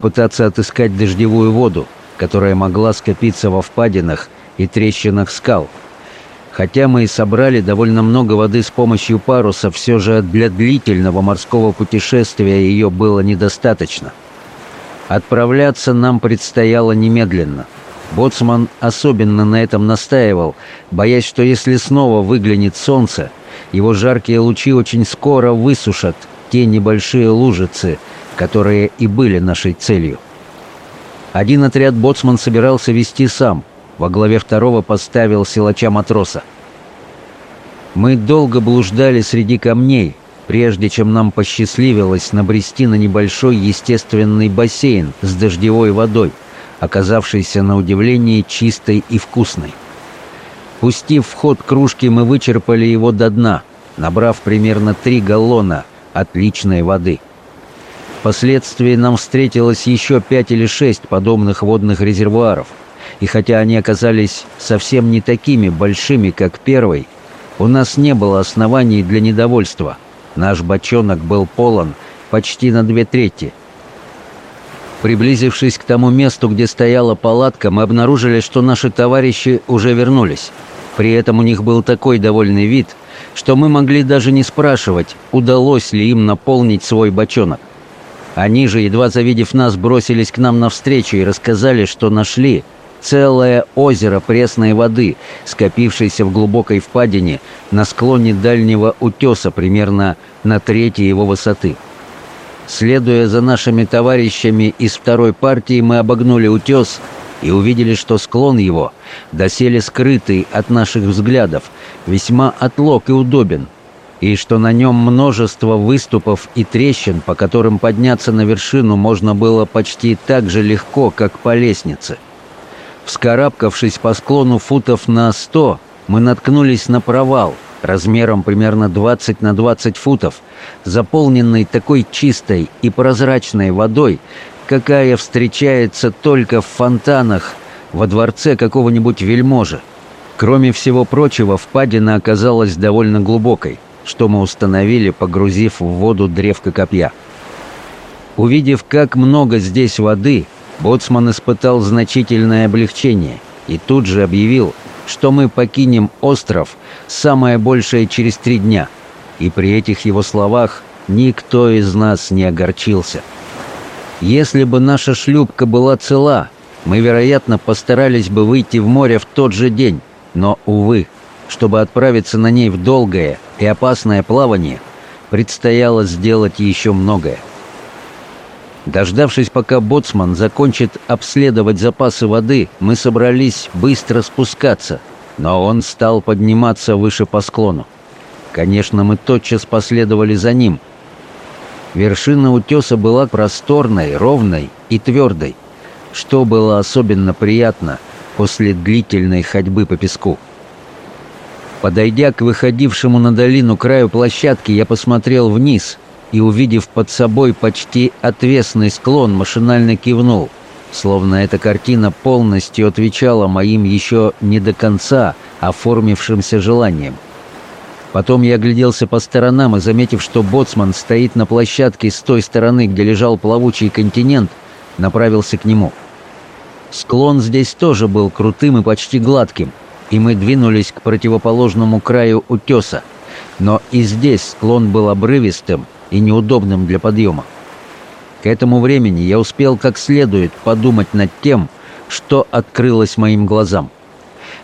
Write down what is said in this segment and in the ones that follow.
пытаться отыскать дождевую воду, которая могла скопиться во впадинах и трещинах скал. Хотя мы и собрали довольно много воды с помощью паруса, все же для длительного морского путешествия ее было недостаточно. Отправляться нам предстояло немедленно. Боцман особенно на этом настаивал, боясь, что если снова выглянет солнце, его жаркие лучи очень скоро высушат те небольшие лужицы, которые и были нашей целью. Один отряд боцман собирался вести сам, во главе второго поставил силача матроса. Мы долго блуждали среди камней, прежде чем нам посчастливилось набрести на небольшой естественный бассейн с дождевой водой, оказавшийся на удивление чистой и вкусной. Пустив в ход кружки, мы вычерпали его до дна, набрав примерно три галлона отличной воды – Впоследствии нам встретилось еще пять или шесть подобных водных резервуаров, и хотя они оказались совсем не такими большими, как первый, у нас не было оснований для недовольства. Наш бочонок был полон почти на две трети. Приблизившись к тому месту, где стояла палатка, мы обнаружили, что наши товарищи уже вернулись. При этом у них был такой довольный вид, что мы могли даже не спрашивать, удалось ли им наполнить свой бочонок. Они же, едва завидев нас, бросились к нам навстречу и рассказали, что нашли целое озеро пресной воды, скопившееся в глубокой впадине на склоне дальнего утеса примерно на трети его высоты. Следуя за нашими товарищами из второй партии, мы обогнули утес и увидели, что склон его, доселе скрытый от наших взглядов, весьма отлог и удобен – и что на нем множество выступов и трещин, по которым подняться на вершину можно было почти так же легко, как по лестнице. Вскарабкавшись по склону футов на 100, мы наткнулись на провал, размером примерно 20 на 20 футов, заполненный такой чистой и прозрачной водой, какая встречается только в фонтанах во дворце какого-нибудь вельможи. Кроме всего прочего, впадина оказалась довольно глубокой – что мы установили, погрузив в воду древко копья. Увидев, как много здесь воды, Боцман испытал значительное облегчение и тут же объявил, что мы покинем остров самое большее через три дня. И при этих его словах никто из нас не огорчился. Если бы наша шлюпка была цела, мы, вероятно, постарались бы выйти в море в тот же день, но, увы, чтобы отправиться на ней в долгое и опасное плавание, предстояло сделать еще многое. Дождавшись, пока боцман закончит обследовать запасы воды, мы собрались быстро спускаться, но он стал подниматься выше по склону. Конечно, мы тотчас последовали за ним. Вершина утеса была просторной, ровной и твердой, что было особенно приятно после длительной ходьбы по песку. Подойдя к выходившему на долину краю площадки, я посмотрел вниз и, увидев под собой почти отвесный склон, машинально кивнул, словно эта картина полностью отвечала моим еще не до конца оформившимся желаниям. Потом я огляделся по сторонам и, заметив, что боцман стоит на площадке с той стороны, где лежал плавучий континент, направился к нему. Склон здесь тоже был крутым и почти гладким — и мы двинулись к противоположному краю утеса, но и здесь склон был обрывистым и неудобным для подъема. К этому времени я успел как следует подумать над тем, что открылось моим глазам.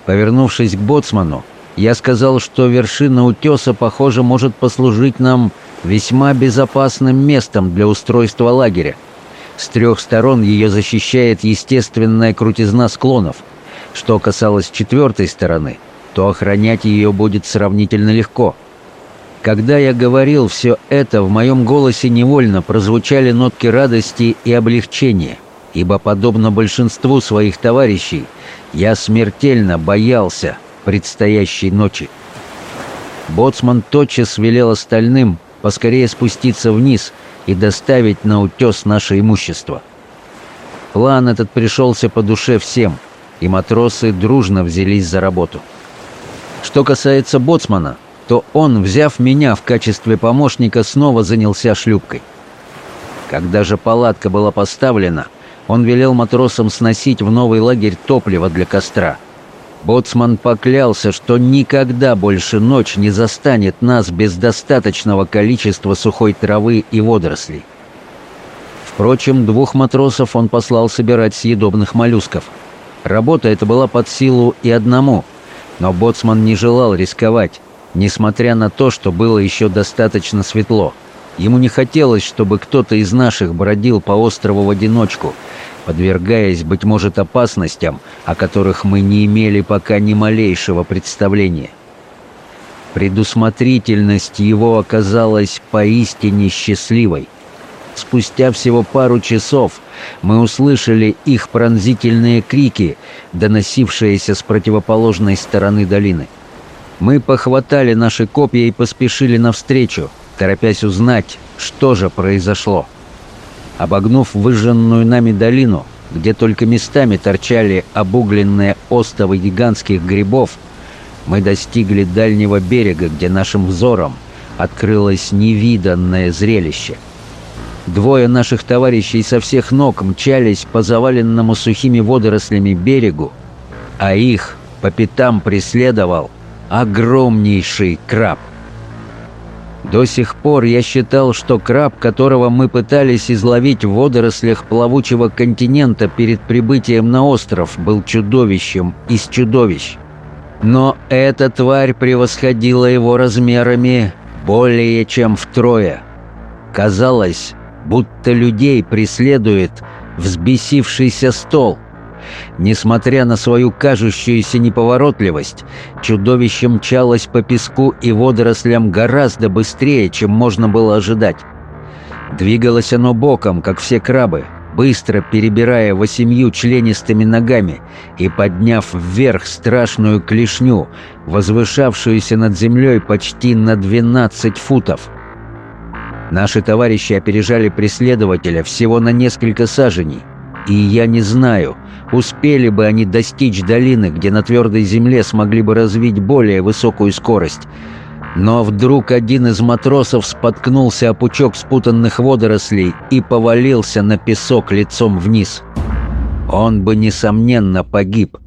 Повернувшись к боцману, я сказал, что вершина утеса, похоже, может послужить нам весьма безопасным местом для устройства лагеря. С трех сторон ее защищает естественная крутизна склонов – что касалось четвертой стороны, то охранять ее будет сравнительно легко. Когда я говорил все это, в моем голосе невольно прозвучали нотки радости и облегчения, ибо, подобно большинству своих товарищей, я смертельно боялся предстоящей ночи. Боцман тотчас велел остальным поскорее спуститься вниз и доставить на утес наше имущество. План этот пришелся по душе всем — и матросы дружно взялись за работу. Что касается боцмана, то он, взяв меня в качестве помощника, снова занялся шлюпкой. Когда же палатка была поставлена, он велел матросам сносить в новый лагерь топливо для костра. Боцман поклялся, что никогда больше ночь не застанет нас без достаточного количества сухой травы и водорослей. Впрочем, двух матросов он послал собирать съедобных моллюсков – Работа эта была под силу и одному, но боцман не желал рисковать, несмотря на то, что было еще достаточно светло. Ему не хотелось, чтобы кто-то из наших бродил по острову в одиночку, подвергаясь, быть может, опасностям, о которых мы не имели пока ни малейшего представления. Предусмотрительность его оказалась поистине счастливой. Спустя всего пару часов мы услышали их пронзительные крики, доносившиеся с противоположной стороны долины. Мы похватали наши копья и поспешили навстречу, торопясь узнать, что же произошло. Обогнув выжженную нами долину, где только местами торчали обугленные остовы гигантских грибов, мы достигли дальнего берега, где нашим взором открылось невиданное зрелище – Двое наших товарищей со всех ног мчались по заваленному сухими водорослями берегу, а их по пятам преследовал огромнейший краб. До сих пор я считал, что краб, которого мы пытались изловить в водорослях плавучего континента перед прибытием на остров, был чудовищем из чудовищ. Но эта тварь превосходила его размерами более чем втрое. Казалось, будто людей преследует взбесившийся стол. Несмотря на свою кажущуюся неповоротливость, чудовище мчалось по песку и водорослям гораздо быстрее, чем можно было ожидать. Двигалось оно боком, как все крабы, быстро перебирая восемью членистыми ногами и подняв вверх страшную клешню, возвышавшуюся над землей почти на 12 футов — Наши товарищи опережали преследователя всего на несколько саженей. И я не знаю, успели бы они достичь долины, где на твердой земле смогли бы развить более высокую скорость. Но вдруг один из матросов споткнулся о пучок спутанных водорослей и повалился на песок лицом вниз. Он бы, несомненно, погиб,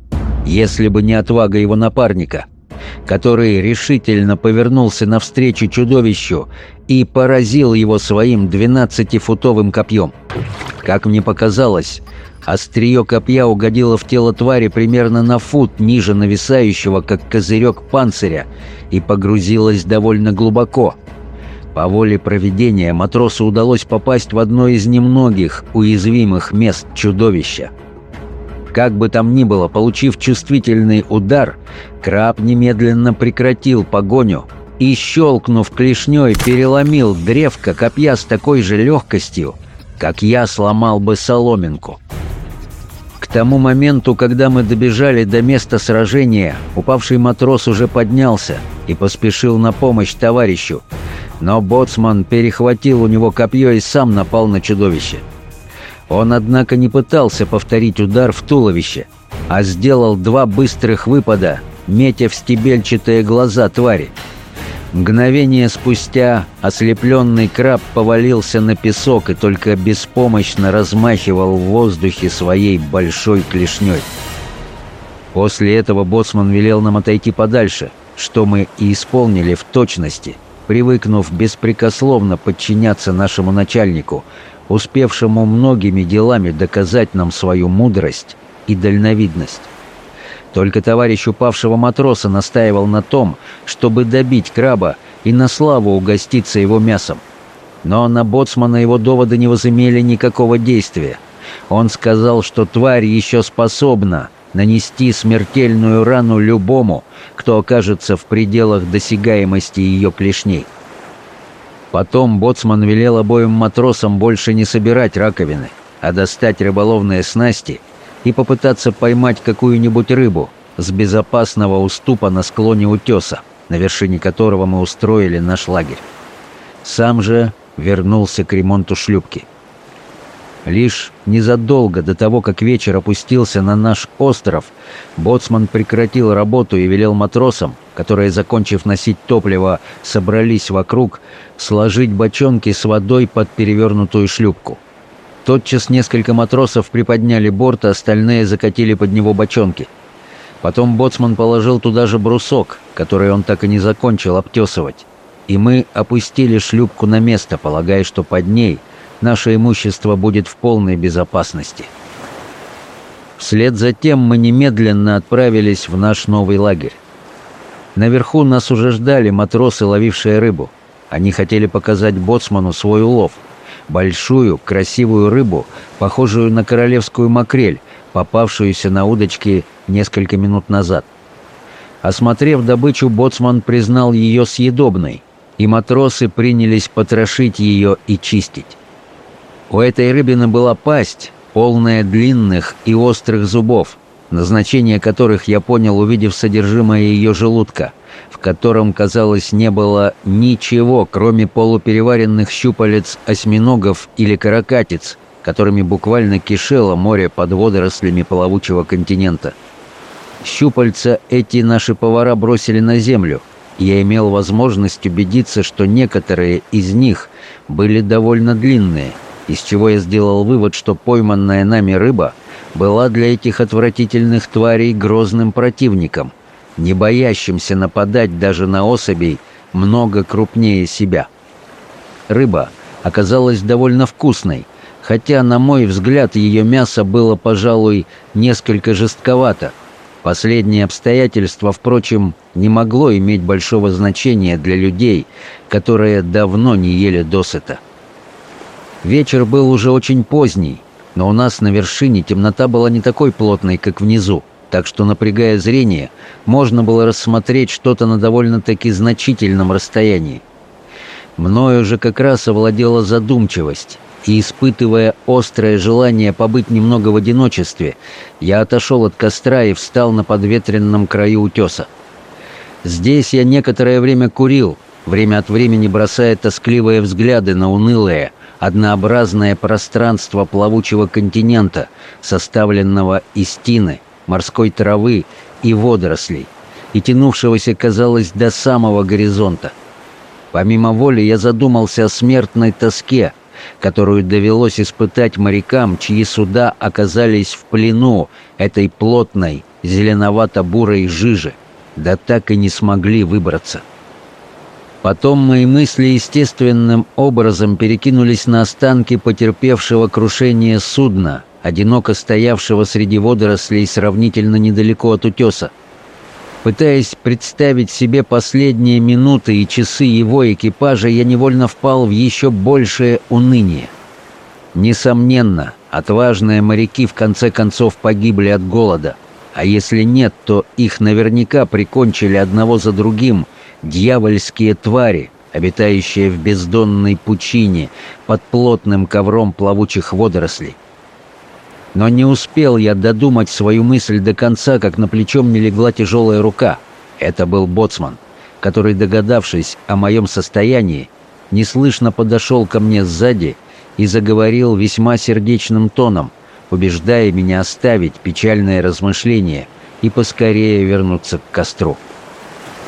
если бы не отвага его напарника — который решительно повернулся навстречу чудовищу и поразил его своим 12-футовым копьем. Как мне показалось, острие копья угодило в тело твари примерно на фут ниже нависающего, как козырек панциря, и погрузилось довольно глубоко. По воле проведения матросу удалось попасть в одно из немногих уязвимых мест чудовища — как бы там ни было, получив чувствительный удар, краб немедленно прекратил погоню и, щелкнув клешней, переломил древко копья с такой же легкостью, как я сломал бы соломинку. К тому моменту, когда мы добежали до места сражения, упавший матрос уже поднялся и поспешил на помощь товарищу. Но боцман перехватил у него копье и сам напал на чудовище. — он, однако, не пытался повторить удар в туловище, а сделал два быстрых выпада, метя в стебельчатые глаза твари. Мгновение спустя ослепленный краб повалился на песок и только беспомощно размахивал в воздухе своей большой клешней. После этого боссман велел нам отойти подальше, что мы и исполнили в точности, привыкнув беспрекословно подчиняться нашему начальнику, успевшему многими делами доказать нам свою мудрость и дальновидность. Только товарищ упавшего матроса настаивал на том, чтобы добить краба и на славу угоститься его мясом. Но на боцмана его доводы не возымели никакого действия. Он сказал, что тварь еще способна нанести смертельную рану любому, кто окажется в пределах досягаемости ее клешней. Потом боцман велел обоим матросам больше не собирать раковины, а достать рыболовные снасти и попытаться поймать какую-нибудь рыбу с безопасного уступа на склоне утеса, на вершине которого мы устроили наш лагерь. Сам же вернулся к ремонту шлюпки. Лишь незадолго до того, как вечер опустился на наш остров, боцман прекратил работу и велел матросам, которые, закончив носить топливо, собрались вокруг, сложить бочонки с водой под перевернутую шлюпку. Тотчас несколько матросов приподняли борт, а остальные закатили под него бочонки. Потом боцман положил туда же брусок, который он так и не закончил обтесывать. И мы опустили шлюпку на место, полагая, что под ней – наше имущество будет в полной безопасности. Вслед за тем мы немедленно отправились в наш новый лагерь. Наверху нас уже ждали матросы, ловившие рыбу. Они хотели показать боцману свой улов. Большую, красивую рыбу, похожую на королевскую макрель, попавшуюся на удочке несколько минут назад. Осмотрев добычу, боцман признал ее съедобной, и матросы принялись потрошить ее и чистить. У этой рыбины была пасть, полная длинных и острых зубов, назначение которых я понял, увидев содержимое ее желудка, в котором, казалось, не было ничего, кроме полупереваренных щупалец осьминогов или каракатиц, которыми буквально кишело море под водорослями плавучего континента. Щупальца эти наши повара бросили на землю. Я имел возможность убедиться, что некоторые из них были довольно длинные – из чего я сделал вывод, что пойманная нами рыба была для этих отвратительных тварей грозным противником, не боящимся нападать даже на особей много крупнее себя. Рыба оказалась довольно вкусной, хотя, на мой взгляд, ее мясо было, пожалуй, несколько жестковато. Последнее обстоятельство, впрочем, не могло иметь большого значения для людей, которые давно не ели досыта. Вечер был уже очень поздний, но у нас на вершине темнота была не такой плотной, как внизу, так что, напрягая зрение, можно было рассмотреть что-то на довольно-таки значительном расстоянии. Мною же как раз овладела задумчивость, и, испытывая острое желание побыть немного в одиночестве, я отошел от костра и встал на подветренном краю утеса. Здесь я некоторое время курил, время от времени бросая тоскливые взгляды на унылое, однообразное пространство плавучего континента, составленного из тины, морской травы и водорослей, и тянувшегося, казалось, до самого горизонта. Помимо воли я задумался о смертной тоске, которую довелось испытать морякам, чьи суда оказались в плену этой плотной, зеленовато-бурой жижи, да так и не смогли выбраться. Потом мои мысли естественным образом перекинулись на останки потерпевшего крушение судна, одиноко стоявшего среди водорослей сравнительно недалеко от утеса. Пытаясь представить себе последние минуты и часы его экипажа, я невольно впал в еще большее уныние. Несомненно, отважные моряки в конце концов погибли от голода, а если нет, то их наверняка прикончили одного за другим – дьявольские твари, обитающие в бездонной пучине под плотным ковром плавучих водорослей. Но не успел я додумать свою мысль до конца, как на плечо мне легла тяжелая рука. Это был боцман, который, догадавшись о моем состоянии, неслышно подошел ко мне сзади и заговорил весьма сердечным тоном, убеждая меня оставить печальное размышление и поскорее вернуться к костру.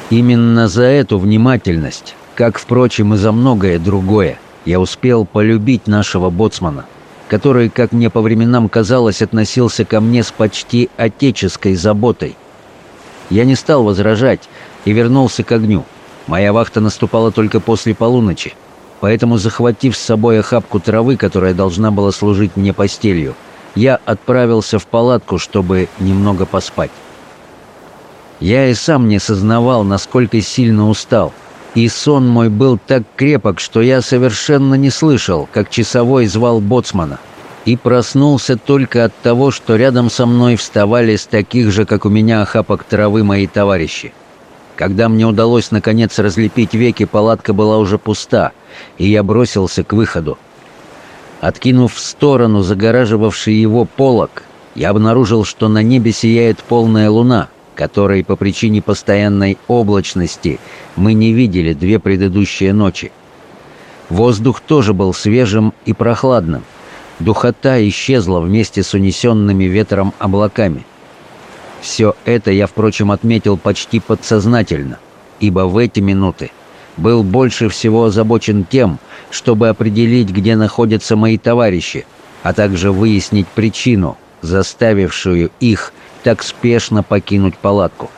Именно за эту внимательность, как, впрочем, и за многое другое, я успел полюбить нашего боцмана, который, как мне по временам казалось, относился ко мне с почти отеческой заботой. Я не стал возражать и вернулся к огню. Моя вахта наступала только после полуночи, поэтому, захватив с собой охапку травы, которая должна была служить мне постелью, я отправился в палатку, чтобы немного поспать. Я и сам не сознавал, насколько сильно устал. И сон мой был так крепок, что я совершенно не слышал, как часовой звал боцмана. И проснулся только от того, что рядом со мной вставали с таких же, как у меня, охапок травы мои товарищи. Когда мне удалось наконец разлепить веки, палатка была уже пуста, и я бросился к выходу. Откинув в сторону загораживавший его полог, я обнаружил, что на небе сияет полная луна — которые по причине постоянной облачности мы не видели две предыдущие ночи. Воздух тоже был свежим и прохладным. Духота исчезла вместе с унесенными ветром облаками. Все это я, впрочем, отметил почти подсознательно, ибо в эти минуты был больше всего озабочен тем, чтобы определить, где находятся мои товарищи, а также выяснить причину, заставившую их так спешно покинуть палатку.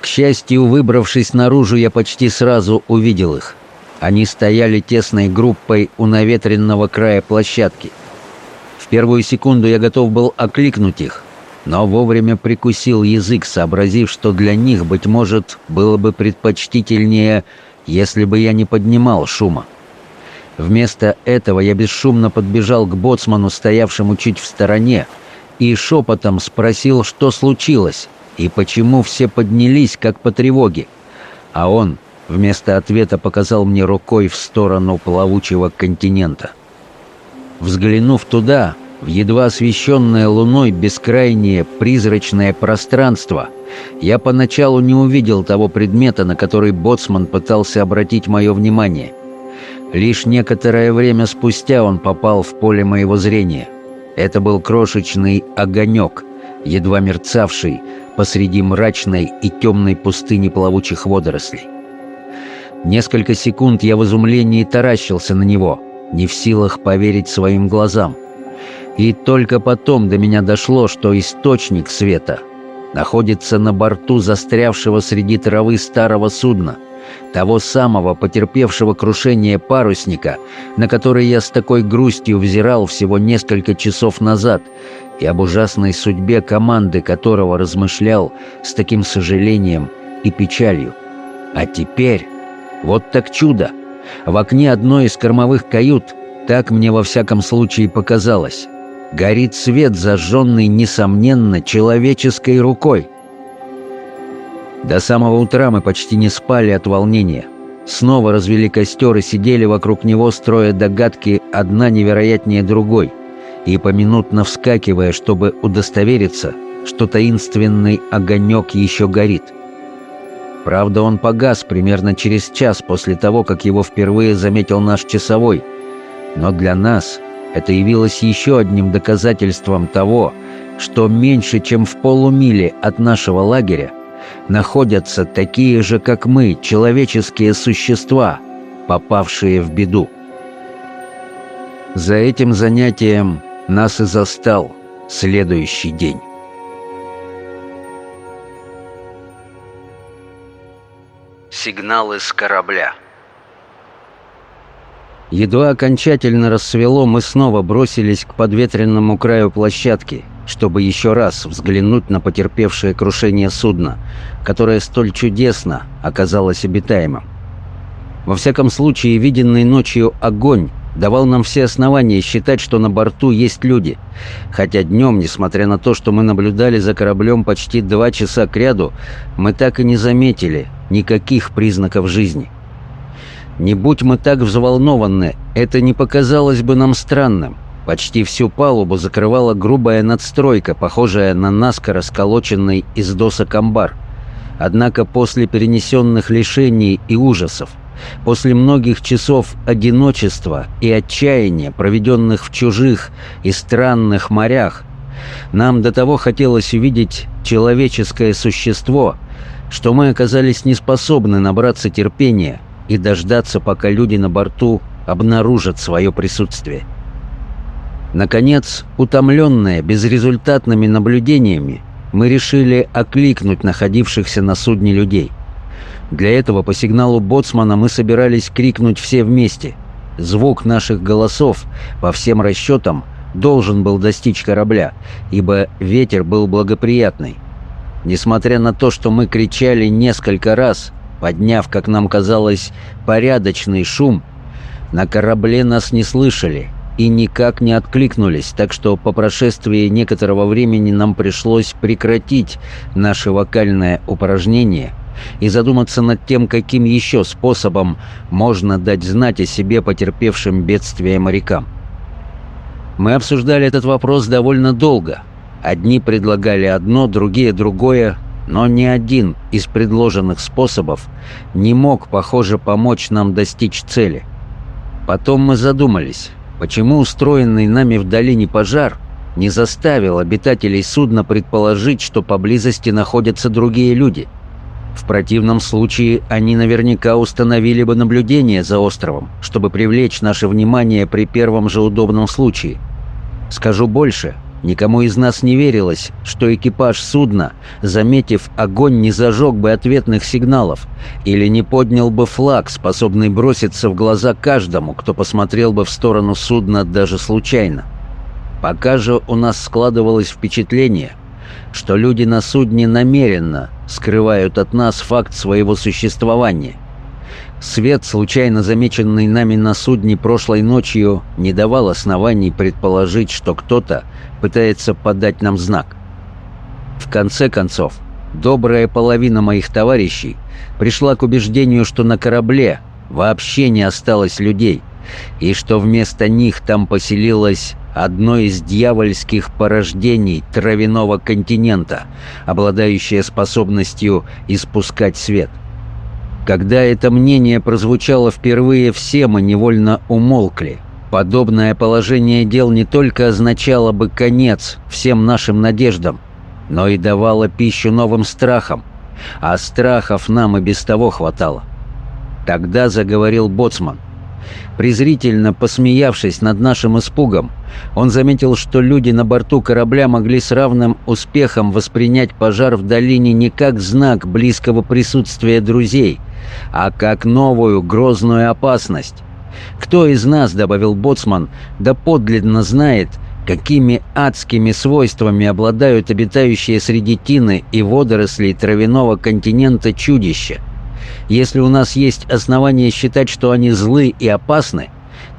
К счастью, выбравшись наружу, я почти сразу увидел их. Они стояли тесной группой у наветренного края площадки. В первую секунду я готов был окликнуть их, но вовремя прикусил язык, сообразив, что для них, быть может, было бы предпочтительнее, если бы я не поднимал шума. Вместо этого я бесшумно подбежал к боцману, стоявшему чуть в стороне, и шепотом спросил, что случилось и почему все поднялись, как по тревоге. А он вместо ответа показал мне рукой в сторону плавучего континента. Взглянув туда, в едва освещенное луной бескрайнее призрачное пространство, я поначалу не увидел того предмета, на который боцман пытался обратить мое внимание. Лишь некоторое время спустя он попал в поле моего зрения. Это был крошечный огонек, едва мерцавший посреди мрачной и темной пустыни плавучих водорослей. Несколько секунд я в изумлении таращился на него, не в силах поверить своим глазам. И только потом до меня дошло, что источник света — находится на борту застрявшего среди травы старого судна, того самого потерпевшего крушение парусника, на который я с такой грустью взирал всего несколько часов назад, и об ужасной судьбе команды которого размышлял с таким сожалением и печалью. А теперь... Вот так чудо! В окне одной из кормовых кают, так мне во всяком случае показалось, горит свет, зажженный, несомненно, человеческой рукой. До самого утра мы почти не спали от волнения. Снова развели костер и сидели вокруг него, строя догадки одна невероятнее другой, и поминутно вскакивая, чтобы удостовериться, что таинственный огонек еще горит. Правда, он погас примерно через час после того, как его впервые заметил наш часовой. Но для нас, это явилось еще одним доказательством того, что меньше чем в полумиле от нашего лагеря находятся такие же, как мы, человеческие существа, попавшие в беду. За этим занятием нас и застал следующий день. Сигналы с корабля Едва окончательно рассвело, мы снова бросились к подветренному краю площадки, чтобы еще раз взглянуть на потерпевшее крушение судна, которое столь чудесно оказалось обитаемым. Во всяком случае, виденный ночью огонь давал нам все основания считать, что на борту есть люди. Хотя днем, несмотря на то, что мы наблюдали за кораблем почти два часа кряду, мы так и не заметили никаких признаков жизни. Не будь мы так взволнованы, это не показалось бы нам странным. Почти всю палубу закрывала грубая надстройка, похожая на наскоро сколоченный из досок амбар. Однако после перенесенных лишений и ужасов, после многих часов одиночества и отчаяния, проведенных в чужих и странных морях, нам до того хотелось увидеть человеческое существо, что мы оказались неспособны набраться терпения и дождаться, пока люди на борту обнаружат свое присутствие. Наконец, утомленные безрезультатными наблюдениями, мы решили окликнуть находившихся на судне людей. Для этого по сигналу боцмана мы собирались крикнуть все вместе. Звук наших голосов, по всем расчетам, должен был достичь корабля, ибо ветер был благоприятный. Несмотря на то, что мы кричали несколько раз – Подняв, как нам казалось, порядочный шум, на корабле нас не слышали и никак не откликнулись, так что по прошествии некоторого времени нам пришлось прекратить наше вокальное упражнение и задуматься над тем, каким еще способом можно дать знать о себе потерпевшим бедствие морякам. Мы обсуждали этот вопрос довольно долго. Одни предлагали одно, другие другое, но ни один из предложенных способов не мог, похоже, помочь нам достичь цели. Потом мы задумались, почему устроенный нами в долине пожар не заставил обитателей судна предположить, что поблизости находятся другие люди. В противном случае они наверняка установили бы наблюдение за островом, чтобы привлечь наше внимание при первом же удобном случае. Скажу больше, Никому из нас не верилось, что экипаж судна, заметив огонь, не зажег бы ответных сигналов или не поднял бы флаг, способный броситься в глаза каждому, кто посмотрел бы в сторону судна даже случайно. Пока же у нас складывалось впечатление, что люди на судне намеренно скрывают от нас факт своего существования Свет, случайно замеченный нами на судне прошлой ночью, не давал оснований предположить, что кто-то пытается подать нам знак. В конце концов, добрая половина моих товарищей пришла к убеждению, что на корабле вообще не осталось людей, и что вместо них там поселилось одно из дьявольских порождений травяного континента, обладающее способностью испускать свет – когда это мнение прозвучало впервые, все мы невольно умолкли. Подобное положение дел не только означало бы конец всем нашим надеждам, но и давало пищу новым страхам, а страхов нам и без того хватало. Тогда заговорил Боцман. Презрительно посмеявшись над нашим испугом, он заметил, что люди на борту корабля могли с равным успехом воспринять пожар в долине не как знак близкого присутствия друзей – а как новую грозную опасность. Кто из нас, добавил Боцман, да подлинно знает, какими адскими свойствами обладают обитающие среди тины и водорослей травяного континента чудища. Если у нас есть основания считать, что они злы и опасны,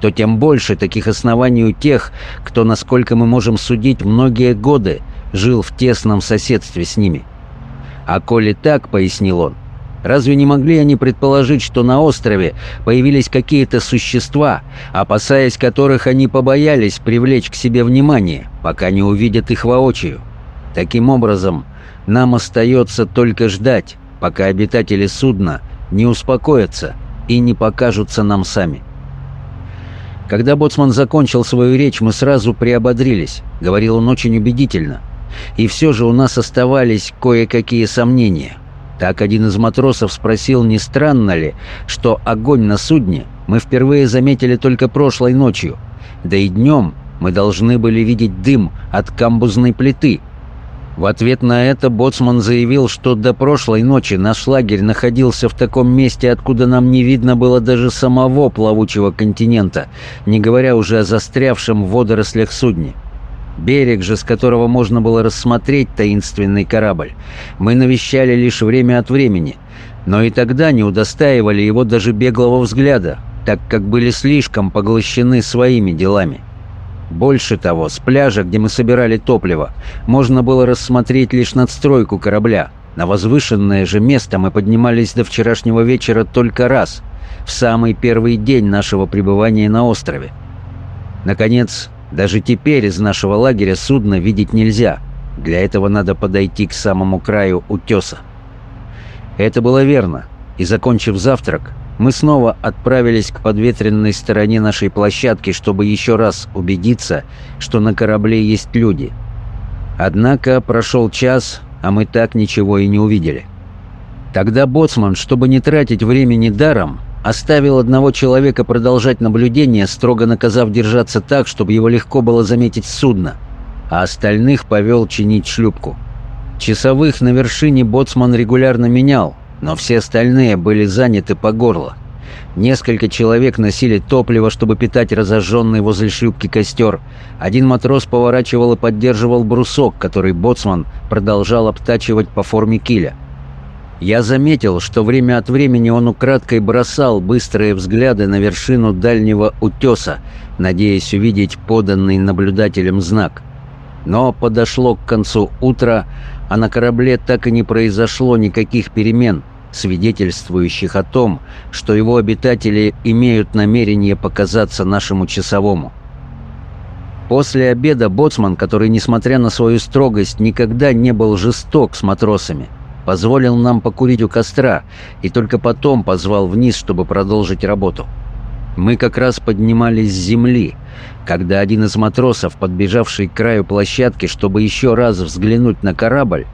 то тем больше таких оснований у тех, кто, насколько мы можем судить, многие годы жил в тесном соседстве с ними. «А коли так», — пояснил он, Разве не могли они предположить, что на острове появились какие-то существа, опасаясь которых они побоялись привлечь к себе внимание, пока не увидят их воочию? Таким образом, нам остается только ждать, пока обитатели судна не успокоятся и не покажутся нам сами. Когда Боцман закончил свою речь, мы сразу приободрились, говорил он очень убедительно. И все же у нас оставались кое-какие сомнения – так один из матросов спросил, не странно ли, что огонь на судне мы впервые заметили только прошлой ночью, да и днем мы должны были видеть дым от камбузной плиты. В ответ на это Боцман заявил, что до прошлой ночи наш лагерь находился в таком месте, откуда нам не видно было даже самого плавучего континента, не говоря уже о застрявшем в водорослях судне берег же, с которого можно было рассмотреть таинственный корабль, мы навещали лишь время от времени, но и тогда не удостаивали его даже беглого взгляда, так как были слишком поглощены своими делами. Больше того, с пляжа, где мы собирали топливо, можно было рассмотреть лишь надстройку корабля. На возвышенное же место мы поднимались до вчерашнего вечера только раз, в самый первый день нашего пребывания на острове. Наконец, даже теперь из нашего лагеря судно видеть нельзя. Для этого надо подойти к самому краю утеса. Это было верно, и, закончив завтрак, мы снова отправились к подветренной стороне нашей площадки, чтобы еще раз убедиться, что на корабле есть люди. Однако прошел час, а мы так ничего и не увидели. Тогда боцман, чтобы не тратить времени даром, оставил одного человека продолжать наблюдение, строго наказав держаться так, чтобы его легко было заметить судно, а остальных повел чинить шлюпку. Часовых на вершине боцман регулярно менял, но все остальные были заняты по горло. Несколько человек носили топливо, чтобы питать разожженный возле шлюпки костер. Один матрос поворачивал и поддерживал брусок, который боцман продолжал обтачивать по форме киля – я заметил, что время от времени он украдкой бросал быстрые взгляды на вершину дальнего утеса, надеясь увидеть поданный наблюдателем знак. Но подошло к концу утра, а на корабле так и не произошло никаких перемен, свидетельствующих о том, что его обитатели имеют намерение показаться нашему часовому. После обеда боцман, который, несмотря на свою строгость, никогда не был жесток с матросами – позволил нам покурить у костра и только потом позвал вниз, чтобы продолжить работу. Мы как раз поднимались с земли, когда один из матросов, подбежавший к краю площадки, чтобы еще раз взглянуть на корабль,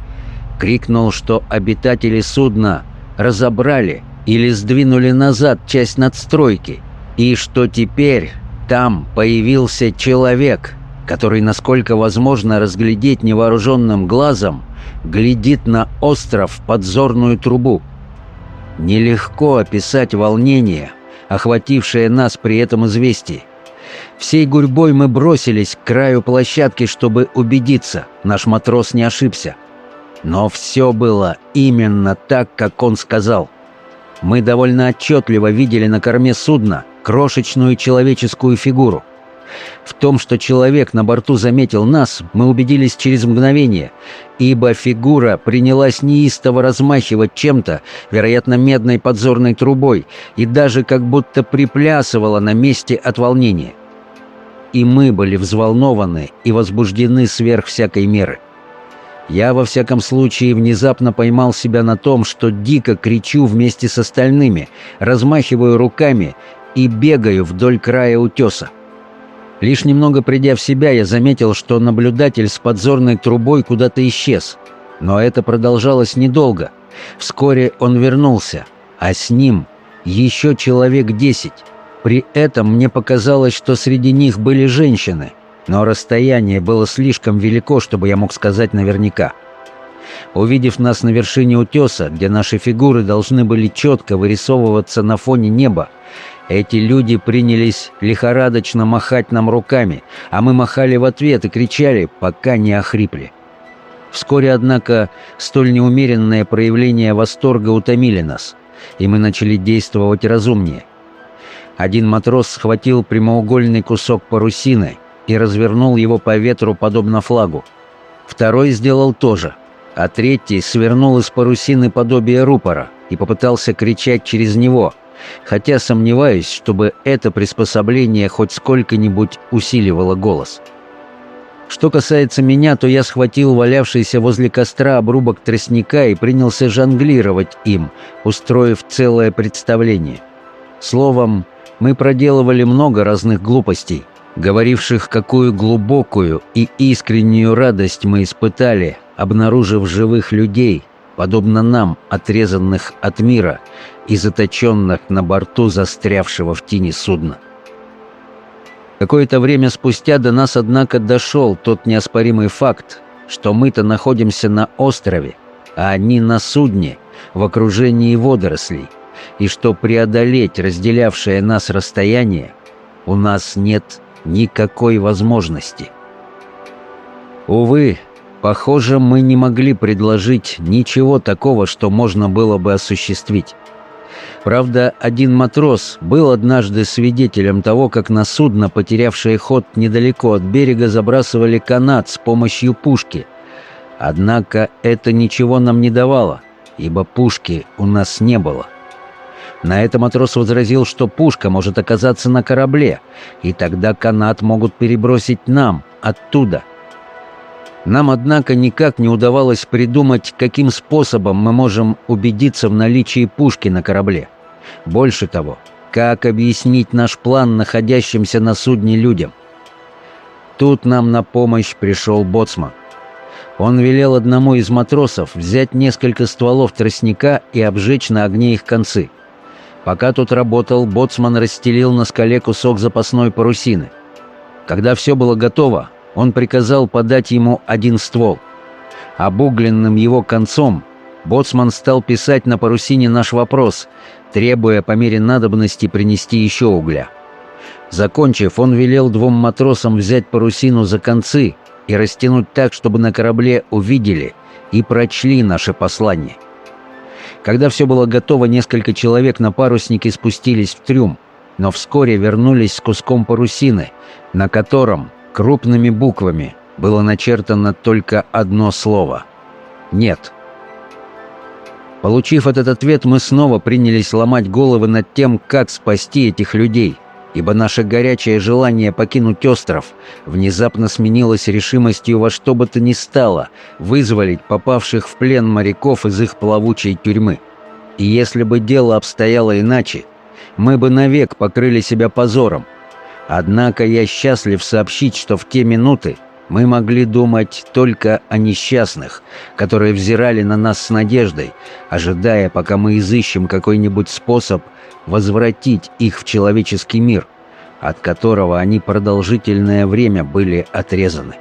крикнул, что обитатели судна разобрали или сдвинули назад часть надстройки, и что теперь там появился человек, который, насколько возможно разглядеть невооруженным глазом, глядит на остров подзорную трубу. Нелегко описать волнение, охватившее нас при этом известии. Всей гурьбой мы бросились к краю площадки, чтобы убедиться, наш матрос не ошибся. Но все было именно так, как он сказал. Мы довольно отчетливо видели на корме судна крошечную человеческую фигуру. В том, что человек на борту заметил нас, мы убедились через мгновение, ибо фигура принялась неистово размахивать чем-то, вероятно, медной подзорной трубой, и даже как будто приплясывала на месте от волнения. И мы были взволнованы и возбуждены сверх всякой меры. Я, во всяком случае, внезапно поймал себя на том, что дико кричу вместе с остальными, размахиваю руками и бегаю вдоль края утеса. Лишь немного придя в себя, я заметил, что наблюдатель с подзорной трубой куда-то исчез. Но это продолжалось недолго. Вскоре он вернулся, а с ним еще человек десять. При этом мне показалось, что среди них были женщины, но расстояние было слишком велико, чтобы я мог сказать наверняка. Увидев нас на вершине утеса, где наши фигуры должны были четко вырисовываться на фоне неба, эти люди принялись лихорадочно махать нам руками, а мы махали в ответ и кричали, пока не охрипли. Вскоре, однако, столь неумеренное проявление восторга утомили нас, и мы начали действовать разумнее. Один матрос схватил прямоугольный кусок парусины и развернул его по ветру подобно флагу. Второй сделал то же, а третий свернул из парусины подобие рупора и попытался кричать через него – хотя сомневаюсь, чтобы это приспособление хоть сколько-нибудь усиливало голос. Что касается меня, то я схватил валявшийся возле костра обрубок тростника и принялся жонглировать им, устроив целое представление. Словом, мы проделывали много разных глупостей, говоривших, какую глубокую и искреннюю радость мы испытали, обнаружив живых людей – подобно нам, отрезанных от мира и заточенных на борту застрявшего в тени судна. Какое-то время спустя до нас, однако, дошел тот неоспоримый факт, что мы-то находимся на острове, а они на судне, в окружении водорослей, и что преодолеть разделявшее нас расстояние у нас нет никакой возможности. Увы, Похоже, мы не могли предложить ничего такого, что можно было бы осуществить. Правда, один матрос был однажды свидетелем того, как на судно, потерявшее ход недалеко от берега, забрасывали канат с помощью пушки. Однако это ничего нам не давало, ибо пушки у нас не было. На это матрос возразил, что пушка может оказаться на корабле, и тогда канат могут перебросить нам оттуда – нам, однако, никак не удавалось придумать, каким способом мы можем убедиться в наличии пушки на корабле. Больше того, как объяснить наш план находящимся на судне людям? Тут нам на помощь пришел боцман. Он велел одному из матросов взять несколько стволов тростника и обжечь на огне их концы. Пока тут работал, боцман расстелил на скале кусок запасной парусины. Когда все было готово, он приказал подать ему один ствол. Обугленным его концом Боцман стал писать на парусине наш вопрос, требуя по мере надобности принести еще угля. Закончив, он велел двум матросам взять парусину за концы и растянуть так, чтобы на корабле увидели и прочли наше послание. Когда все было готово, несколько человек на паруснике спустились в трюм, но вскоре вернулись с куском парусины, на котором Крупными буквами было начертано только одно слово — «нет». Получив этот ответ, мы снова принялись ломать головы над тем, как спасти этих людей, ибо наше горячее желание покинуть остров внезапно сменилось решимостью во что бы то ни стало вызволить попавших в плен моряков из их плавучей тюрьмы. И если бы дело обстояло иначе, мы бы навек покрыли себя позором, Однако я счастлив сообщить, что в те минуты мы могли думать только о несчастных, которые взирали на нас с надеждой, ожидая, пока мы изыщем какой-нибудь способ возвратить их в человеческий мир, от которого они продолжительное время были отрезаны.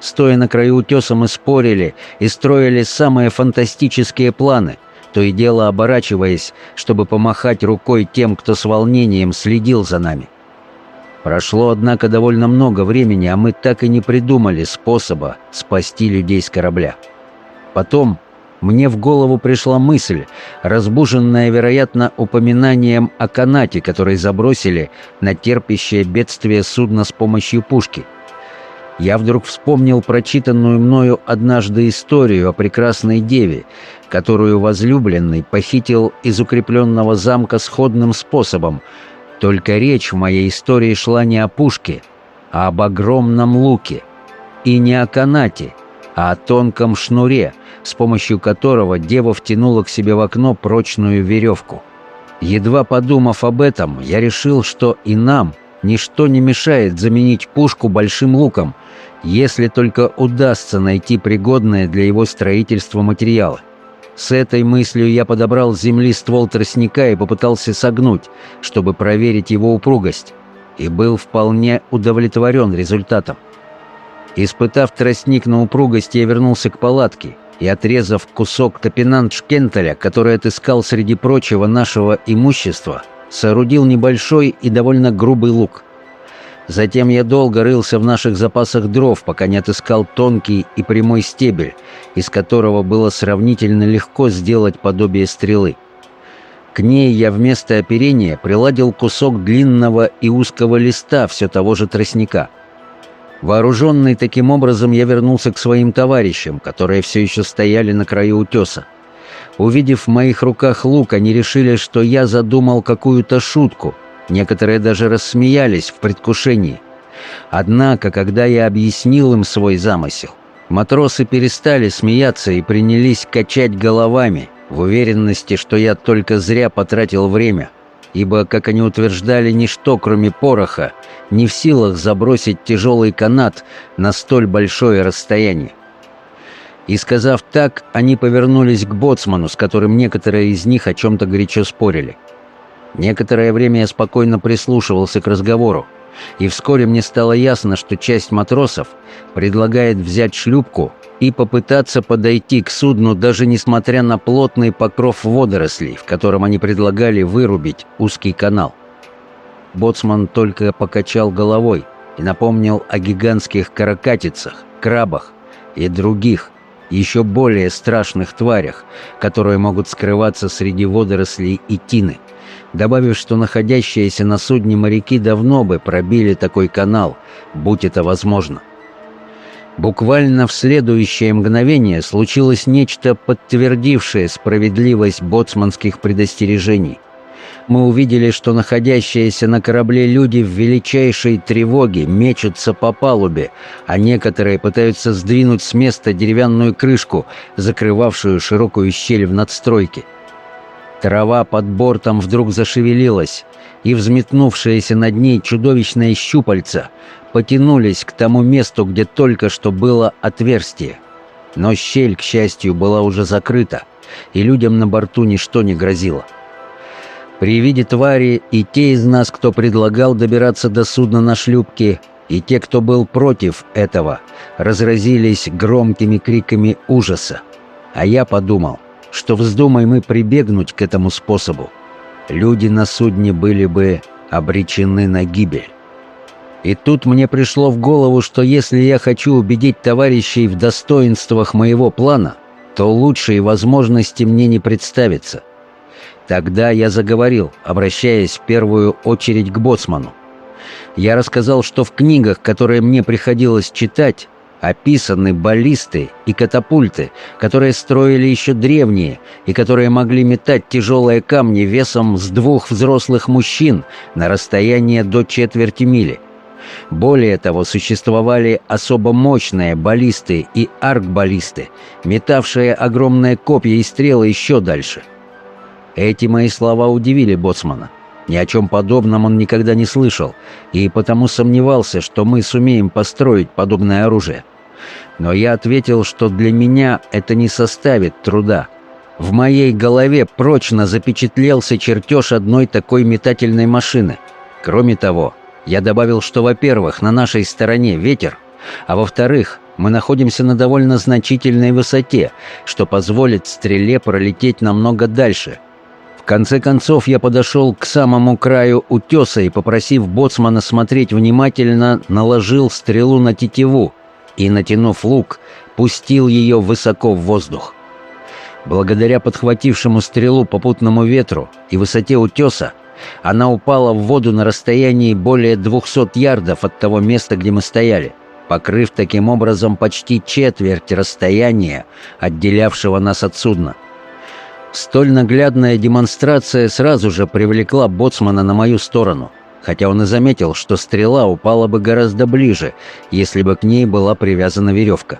Стоя на краю утеса, мы спорили и строили самые фантастические планы, то и дело оборачиваясь, чтобы помахать рукой тем, кто с волнением следил за нами. — Прошло, однако, довольно много времени, а мы так и не придумали способа спасти людей с корабля. Потом мне в голову пришла мысль, разбуженная, вероятно, упоминанием о канате, который забросили на терпящее бедствие судно с помощью пушки. Я вдруг вспомнил прочитанную мною однажды историю о прекрасной деве, которую возлюбленный похитил из укрепленного замка сходным способом — только речь в моей истории шла не о пушке, а об огромном луке. И не о канате, а о тонком шнуре, с помощью которого дева втянула к себе в окно прочную веревку. Едва подумав об этом, я решил, что и нам ничто не мешает заменить пушку большим луком, если только удастся найти пригодные для его строительства материалы. С этой мыслью я подобрал с земли ствол тростника и попытался согнуть, чтобы проверить его упругость, и был вполне удовлетворен результатом. Испытав тростник на упругость, я вернулся к палатке и, отрезав кусок топинант-шкентеля, который отыскал среди прочего нашего имущества, соорудил небольшой и довольно грубый лук – Затем я долго рылся в наших запасах дров, пока не отыскал тонкий и прямой стебель, из которого было сравнительно легко сделать подобие стрелы. К ней я вместо оперения приладил кусок длинного и узкого листа все того же тростника. Вооруженный таким образом, я вернулся к своим товарищам, которые все еще стояли на краю утеса. Увидев в моих руках лук, они решили, что я задумал какую-то шутку — Некоторые даже рассмеялись в предвкушении. Однако, когда я объяснил им свой замысел, матросы перестали смеяться и принялись качать головами в уверенности, что я только зря потратил время, ибо, как они утверждали, ничто, кроме пороха, не в силах забросить тяжелый канат на столь большое расстояние. И сказав так, они повернулись к боцману, с которым некоторые из них о чем-то горячо спорили – Некоторое время я спокойно прислушивался к разговору, и вскоре мне стало ясно, что часть матросов предлагает взять шлюпку и попытаться подойти к судну, даже несмотря на плотный покров водорослей, в котором они предлагали вырубить узкий канал. Боцман только покачал головой и напомнил о гигантских каракатицах, крабах и других, еще более страшных тварях, которые могут скрываться среди водорослей и тины – добавив, что находящиеся на судне моряки давно бы пробили такой канал, будь это возможно. Буквально в следующее мгновение случилось нечто, подтвердившее справедливость боцманских предостережений. Мы увидели, что находящиеся на корабле люди в величайшей тревоге мечутся по палубе, а некоторые пытаются сдвинуть с места деревянную крышку, закрывавшую широкую щель в надстройке. Трава под бортом вдруг зашевелилась, и взметнувшиеся над ней чудовищные щупальца потянулись к тому месту, где только что было отверстие. Но щель, к счастью, была уже закрыта, и людям на борту ничто не грозило. При виде твари и те из нас, кто предлагал добираться до судна на шлюпке, и те, кто был против этого, разразились громкими криками ужаса. А я подумал, что вздумай мы прибегнуть к этому способу, люди на судне были бы обречены на гибель. И тут мне пришло в голову, что если я хочу убедить товарищей в достоинствах моего плана, то лучшие возможности мне не представится. Тогда я заговорил, обращаясь в первую очередь к боцману. Я рассказал, что в книгах, которые мне приходилось читать, описаны баллисты и катапульты, которые строили еще древние и которые могли метать тяжелые камни весом с двух взрослых мужчин на расстояние до четверти мили. Более того, существовали особо мощные баллисты и аркбаллисты, метавшие огромные копья и стрелы еще дальше. Эти мои слова удивили Боцмана. Ни о чем подобном он никогда не слышал, и потому сомневался, что мы сумеем построить подобное оружие. Но я ответил, что для меня это не составит труда. В моей голове прочно запечатлелся чертеж одной такой метательной машины. Кроме того, я добавил, что, во-первых, на нашей стороне ветер, а во-вторых, мы находимся на довольно значительной высоте, что позволит стреле пролететь намного дальше – конце концов я подошел к самому краю утеса и, попросив боцмана смотреть внимательно, наложил стрелу на тетиву и, натянув лук, пустил ее высоко в воздух. Благодаря подхватившему стрелу попутному ветру и высоте утеса, она упала в воду на расстоянии более 200 ярдов от того места, где мы стояли, покрыв таким образом почти четверть расстояния, отделявшего нас от судна. — Столь наглядная демонстрация сразу же привлекла боцмана на мою сторону, хотя он и заметил, что стрела упала бы гораздо ближе, если бы к ней была привязана веревка.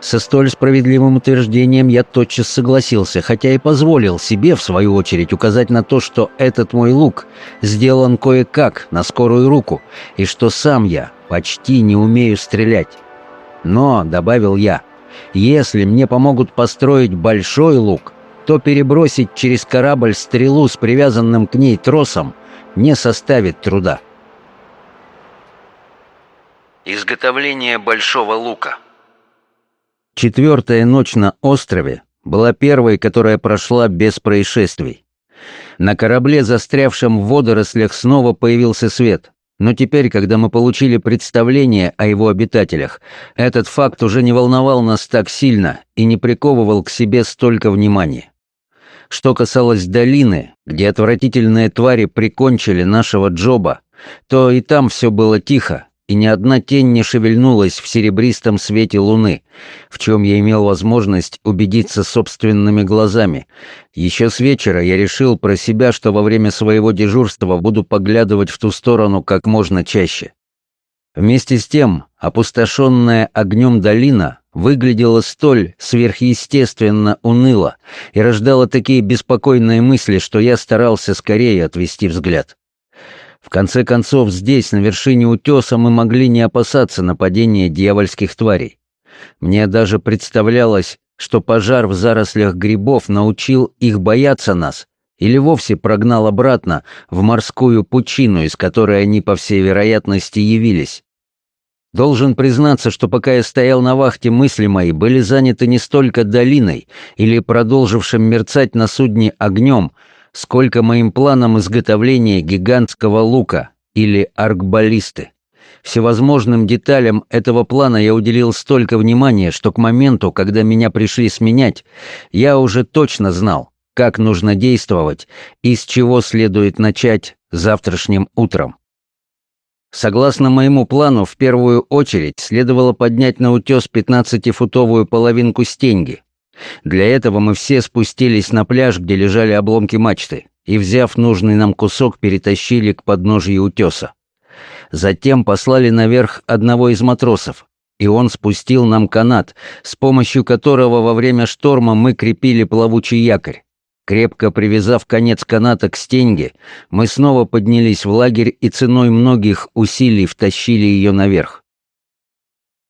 Со столь справедливым утверждением я тотчас согласился, хотя и позволил себе, в свою очередь, указать на то, что этот мой лук сделан кое-как, на скорую руку, и что сам я почти не умею стрелять. Но, — добавил я, — если мне помогут построить большой лук, то перебросить через корабль стрелу с привязанным к ней тросом не составит труда. Изготовление большого лука Четвертая ночь на острове была первой, которая прошла без происшествий. На корабле, застрявшем в водорослях, снова появился свет. Но теперь, когда мы получили представление о его обитателях, этот факт уже не волновал нас так сильно и не приковывал к себе столько внимания. Что касалось долины, где отвратительные твари прикончили нашего Джоба, то и там все было тихо, и ни одна тень не шевельнулась в серебристом свете луны, в чем я имел возможность убедиться собственными глазами. Еще с вечера я решил про себя, что во время своего дежурства буду поглядывать в ту сторону как можно чаще. Вместе с тем, опустошенная огнем долина выглядела столь сверхъестественно уныло и рождала такие беспокойные мысли, что я старался скорее отвести взгляд. В конце концов, здесь, на вершине утеса, мы могли не опасаться нападения дьявольских тварей. Мне даже представлялось, что пожар в зарослях грибов научил их бояться нас или вовсе прогнал обратно в морскую пучину, из которой они, по всей вероятности, явились. Должен признаться, что пока я стоял на вахте, мысли мои были заняты не столько долиной или продолжившим мерцать на судне огнем, сколько моим планом изготовления гигантского лука или аркбаллисты. Всевозможным деталям этого плана я уделил столько внимания, что к моменту, когда меня пришли сменять, я уже точно знал, как нужно действовать и с чего следует начать завтрашним утром. Согласно моему плану, в первую очередь следовало поднять на утес 15-футовую половинку стенги. Для этого мы все спустились на пляж, где лежали обломки мачты, и, взяв нужный нам кусок, перетащили к подножию утеса. Затем послали наверх одного из матросов, и он спустил нам канат, с помощью которого во время шторма мы крепили плавучий якорь. Крепко привязав конец каната к стенге, мы снова поднялись в лагерь и ценой многих усилий втащили ее наверх.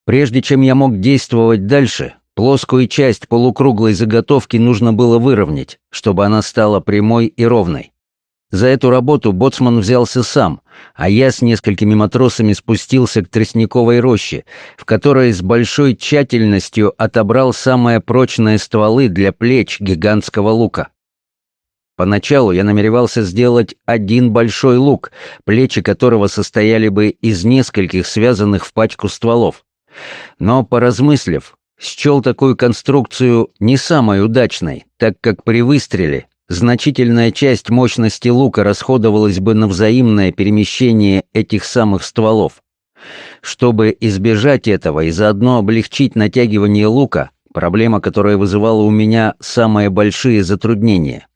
Прежде чем я мог действовать дальше, плоскую часть полукруглой заготовки нужно было выровнять, чтобы она стала прямой и ровной. За эту работу боцман взялся сам, а я с несколькими матросами спустился к тростниковой роще, в которой с большой тщательностью отобрал самые прочные стволы для плеч гигантского лука. Поначалу я намеревался сделать один большой лук, плечи которого состояли бы из нескольких связанных в пачку стволов. Но, поразмыслив, счел такую конструкцию не самой удачной, так как при выстреле значительная часть мощности лука расходовалась бы на взаимное перемещение этих самых стволов. Чтобы избежать этого и заодно облегчить натягивание лука, проблема, которая вызывала у меня самые большие затруднения,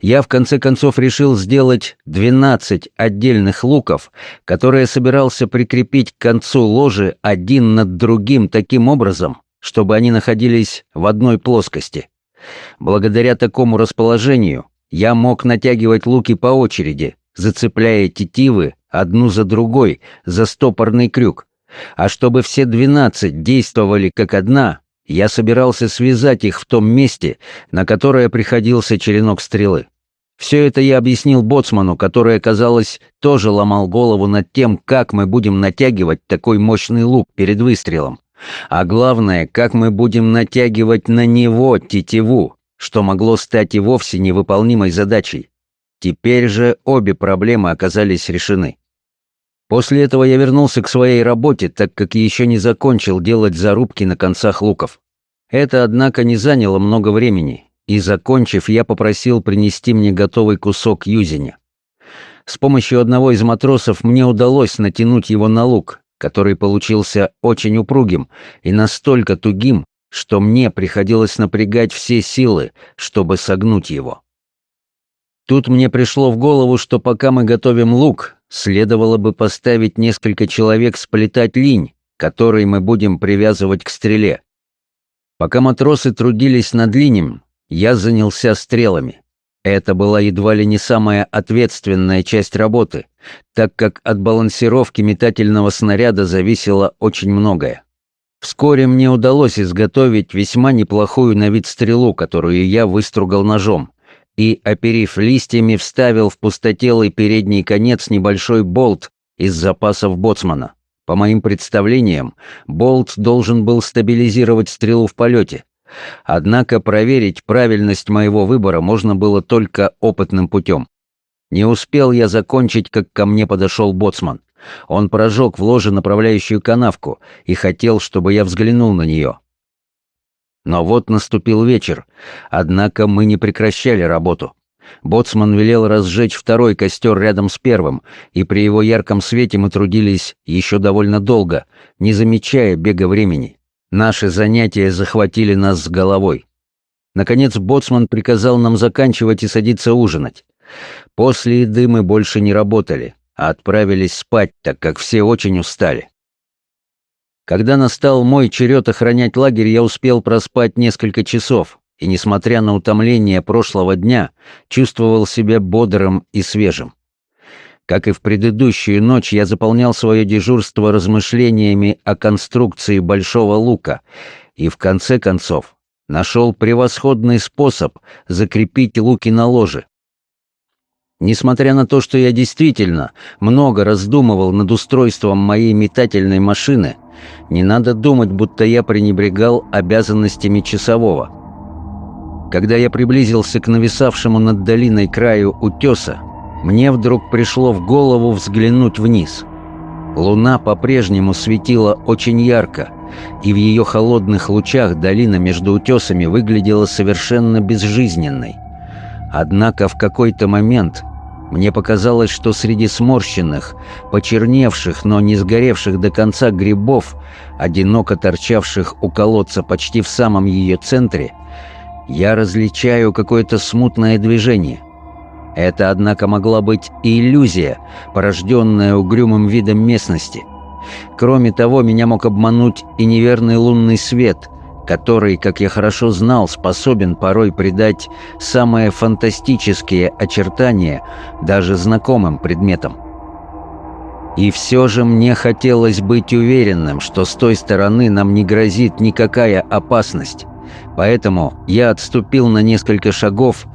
я в конце концов решил сделать 12 отдельных луков, которые собирался прикрепить к концу ложи один над другим таким образом, чтобы они находились в одной плоскости. Благодаря такому расположению я мог натягивать луки по очереди, зацепляя тетивы одну за другой за стопорный крюк, а чтобы все 12 действовали как одна, я собирался связать их в том месте, на которое приходился черенок стрелы. Все это я объяснил боцману, который, казалось, тоже ломал голову над тем, как мы будем натягивать такой мощный лук перед выстрелом. А главное, как мы будем натягивать на него тетиву, что могло стать и вовсе невыполнимой задачей. Теперь же обе проблемы оказались решены. После этого я вернулся к своей работе, так как еще не закончил делать зарубки на концах луков. Это, однако, не заняло много времени, и, закончив, я попросил принести мне готовый кусок юзиня. С помощью одного из матросов мне удалось натянуть его на лук, который получился очень упругим и настолько тугим, что мне приходилось напрягать все силы, чтобы согнуть его. Тут мне пришло в голову, что пока мы готовим лук, следовало бы поставить несколько человек сплетать линь, который мы будем привязывать к стреле. Пока матросы трудились над линем, я занялся стрелами. Это была едва ли не самая ответственная часть работы, так как от балансировки метательного снаряда зависело очень многое. Вскоре мне удалось изготовить весьма неплохую на вид стрелу, которую я выстругал ножом и, оперив листьями, вставил в пустотелый передний конец небольшой болт из запасов боцмана. По моим представлениям, болт должен был стабилизировать стрелу в полете. Однако проверить правильность моего выбора можно было только опытным путем. Не успел я закончить, как ко мне подошел боцман. Он прожег в ложе направляющую канавку и хотел, чтобы я взглянул на нее. Но вот наступил вечер. Однако мы не прекращали работу. Боцман велел разжечь второй костер рядом с первым, и при его ярком свете мы трудились еще довольно долго, не замечая бега времени. Наши занятия захватили нас с головой. Наконец Боцман приказал нам заканчивать и садиться ужинать. После еды мы больше не работали, а отправились спать, так как все очень устали. Когда настал мой черед охранять лагерь, я успел проспать несколько часов, и, несмотря на утомление прошлого дня, чувствовал себя бодрым и свежим. Как и в предыдущую ночь, я заполнял свое дежурство размышлениями о конструкции большого лука и, в конце концов, нашел превосходный способ закрепить луки на ложе, Несмотря на то, что я действительно много раздумывал над устройством моей метательной машины, не надо думать, будто я пренебрегал обязанностями часового. Когда я приблизился к нависавшему над долиной краю утеса, мне вдруг пришло в голову взглянуть вниз. Луна по-прежнему светила очень ярко, и в ее холодных лучах долина между утесами выглядела совершенно безжизненной. Однако в какой-то момент мне показалось, что среди сморщенных, почерневших, но не сгоревших до конца грибов, одиноко торчавших у колодца почти в самом ее центре, я различаю какое-то смутное движение. Это, однако, могла быть и иллюзия, порожденная угрюмым видом местности. Кроме того, меня мог обмануть и неверный лунный свет — который, как я хорошо знал, способен порой придать самые фантастические очертания даже знакомым предметам. И все же мне хотелось быть уверенным, что с той стороны нам не грозит никакая опасность. Поэтому я отступил на несколько шагов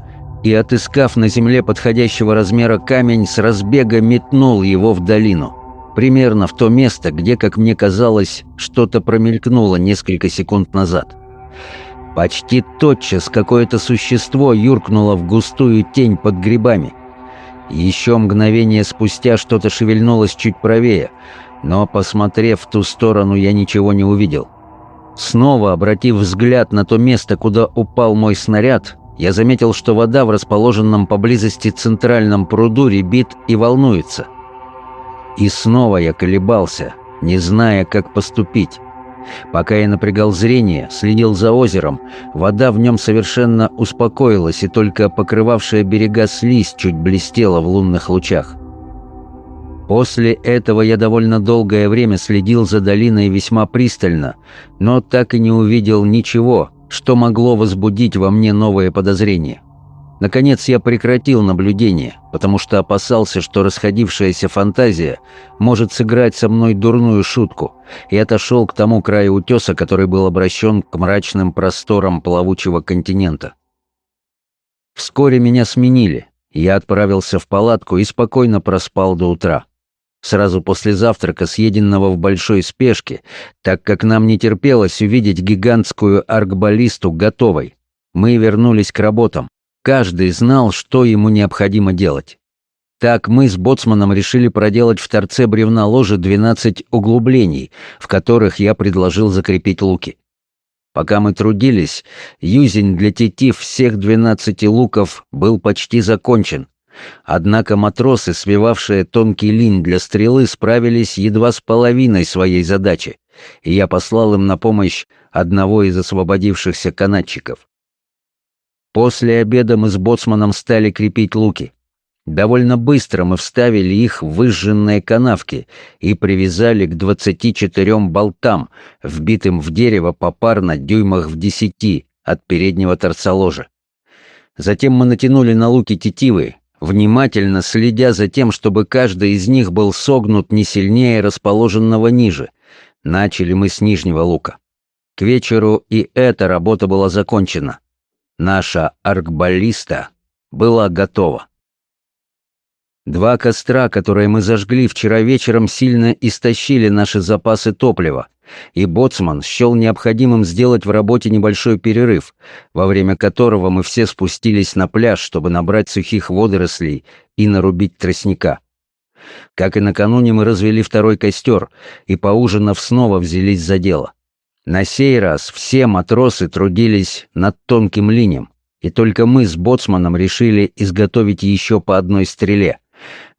и, отыскав на земле подходящего размера камень, с разбега метнул его в долину примерно в то место, где, как мне казалось, что-то промелькнуло несколько секунд назад. Почти тотчас какое-то существо юркнуло в густую тень под грибами. Еще мгновение спустя что-то шевельнулось чуть правее, но, посмотрев в ту сторону, я ничего не увидел. Снова обратив взгляд на то место, куда упал мой снаряд, я заметил, что вода в расположенном поблизости центральном пруду ребит и волнуется – и снова я колебался, не зная, как поступить. Пока я напрягал зрение, следил за озером, вода в нем совершенно успокоилась, и только покрывавшая берега слизь чуть блестела в лунных лучах. После этого я довольно долгое время следил за долиной весьма пристально, но так и не увидел ничего, что могло возбудить во мне новые подозрения. Наконец я прекратил наблюдение, потому что опасался, что расходившаяся фантазия может сыграть со мной дурную шутку, и отошел к тому краю утеса, который был обращен к мрачным просторам плавучего континента. Вскоре меня сменили, я отправился в палатку и спокойно проспал до утра. Сразу после завтрака, съеденного в большой спешке, так как нам не терпелось увидеть гигантскую аркбаллисту готовой, мы вернулись к работам Каждый знал, что ему необходимо делать. Так мы с боцманом решили проделать в торце бревна ложа 12 углублений, в которых я предложил закрепить луки. Пока мы трудились, юзень для тети всех 12 луков был почти закончен. Однако матросы, свивавшие тонкий линь для стрелы, справились едва с половиной своей задачи, и я послал им на помощь одного из освободившихся канатчиков. После обеда мы с боцманом стали крепить луки. Довольно быстро мы вставили их в выжженные канавки и привязали к 24 болтам, вбитым в дерево попарно дюймах в 10 от переднего торца ложа. Затем мы натянули на луки тетивы, внимательно следя за тем, чтобы каждый из них был согнут не сильнее расположенного ниже. Начали мы с нижнего лука. К вечеру и эта работа была закончена наша аркбаллиста была готова. Два костра, которые мы зажгли вчера вечером, сильно истощили наши запасы топлива, и Боцман счел необходимым сделать в работе небольшой перерыв, во время которого мы все спустились на пляж, чтобы набрать сухих водорослей и нарубить тростника. Как и накануне, мы развели второй костер и, поужинав, снова взялись за дело. На сей раз все матросы трудились над тонким линем, и только мы с боцманом решили изготовить еще по одной стреле.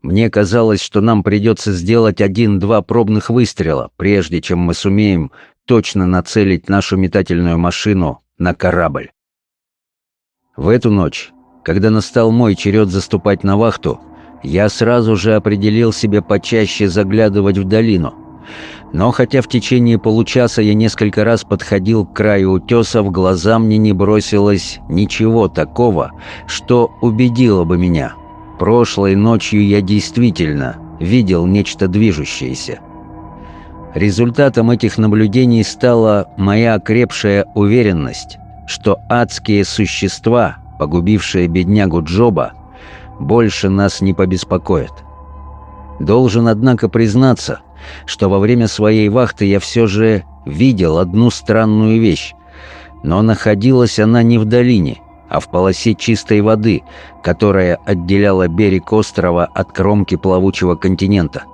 Мне казалось, что нам придется сделать один-два пробных выстрела, прежде чем мы сумеем точно нацелить нашу метательную машину на корабль. В эту ночь, когда настал мой черед заступать на вахту, я сразу же определил себе почаще заглядывать в долину — но хотя в течение получаса я несколько раз подходил к краю утеса, в глаза мне не бросилось ничего такого, что убедило бы меня. Прошлой ночью я действительно видел нечто движущееся. Результатом этих наблюдений стала моя окрепшая уверенность, что адские существа, погубившие беднягу Джоба, больше нас не побеспокоят. Должен, однако, признаться – что во время своей вахты я все же видел одну странную вещь. Но находилась она не в долине, а в полосе чистой воды, которая отделяла берег острова от кромки плавучего континента.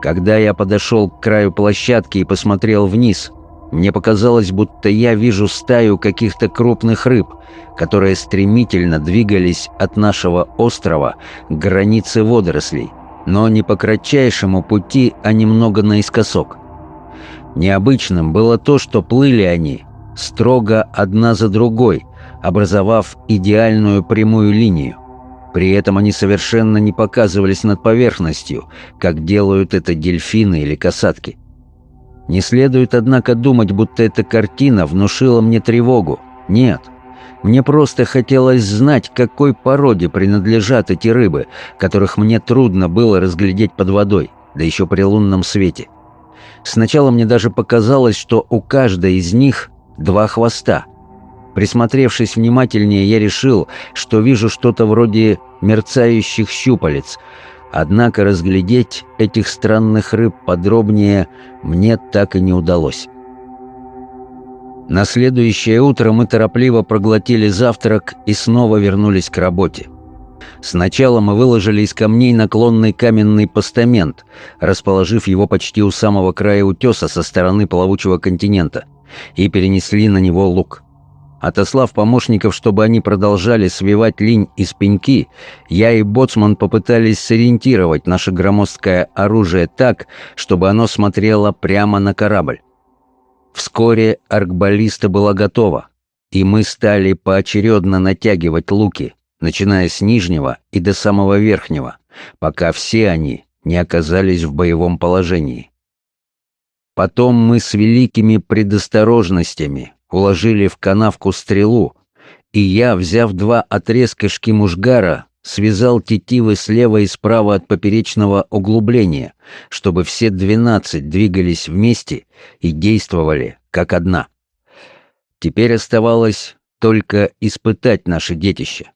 Когда я подошел к краю площадки и посмотрел вниз, мне показалось, будто я вижу стаю каких-то крупных рыб, которые стремительно двигались от нашего острова к границе водорослей – но не по кратчайшему пути, а немного наискосок. Необычным было то, что плыли они строго одна за другой, образовав идеальную прямую линию. При этом они совершенно не показывались над поверхностью, как делают это дельфины или касатки. Не следует, однако, думать, будто эта картина внушила мне тревогу. Нет. Мне просто хотелось знать, какой породе принадлежат эти рыбы, которых мне трудно было разглядеть под водой, да еще при лунном свете. Сначала мне даже показалось, что у каждой из них два хвоста. Присмотревшись внимательнее, я решил, что вижу что-то вроде мерцающих щупалец. Однако разглядеть этих странных рыб подробнее мне так и не удалось. На следующее утро мы торопливо проглотили завтрак и снова вернулись к работе. Сначала мы выложили из камней наклонный каменный постамент, расположив его почти у самого края утеса со стороны плавучего континента, и перенесли на него лук. Отослав помощников, чтобы они продолжали свивать линь из пеньки, я и Боцман попытались сориентировать наше громоздкое оружие так, чтобы оно смотрело прямо на корабль. Вскоре аркбаллиста была готова, и мы стали поочередно натягивать луки, начиная с нижнего и до самого верхнего, пока все они не оказались в боевом положении. Потом мы с великими предосторожностями уложили в канавку стрелу, и я, взяв два отрезка шкимужгара, связал тетивы слева и справа от поперечного углубления, чтобы все двенадцать двигались вместе и действовали как одна. Теперь оставалось только испытать наше детище.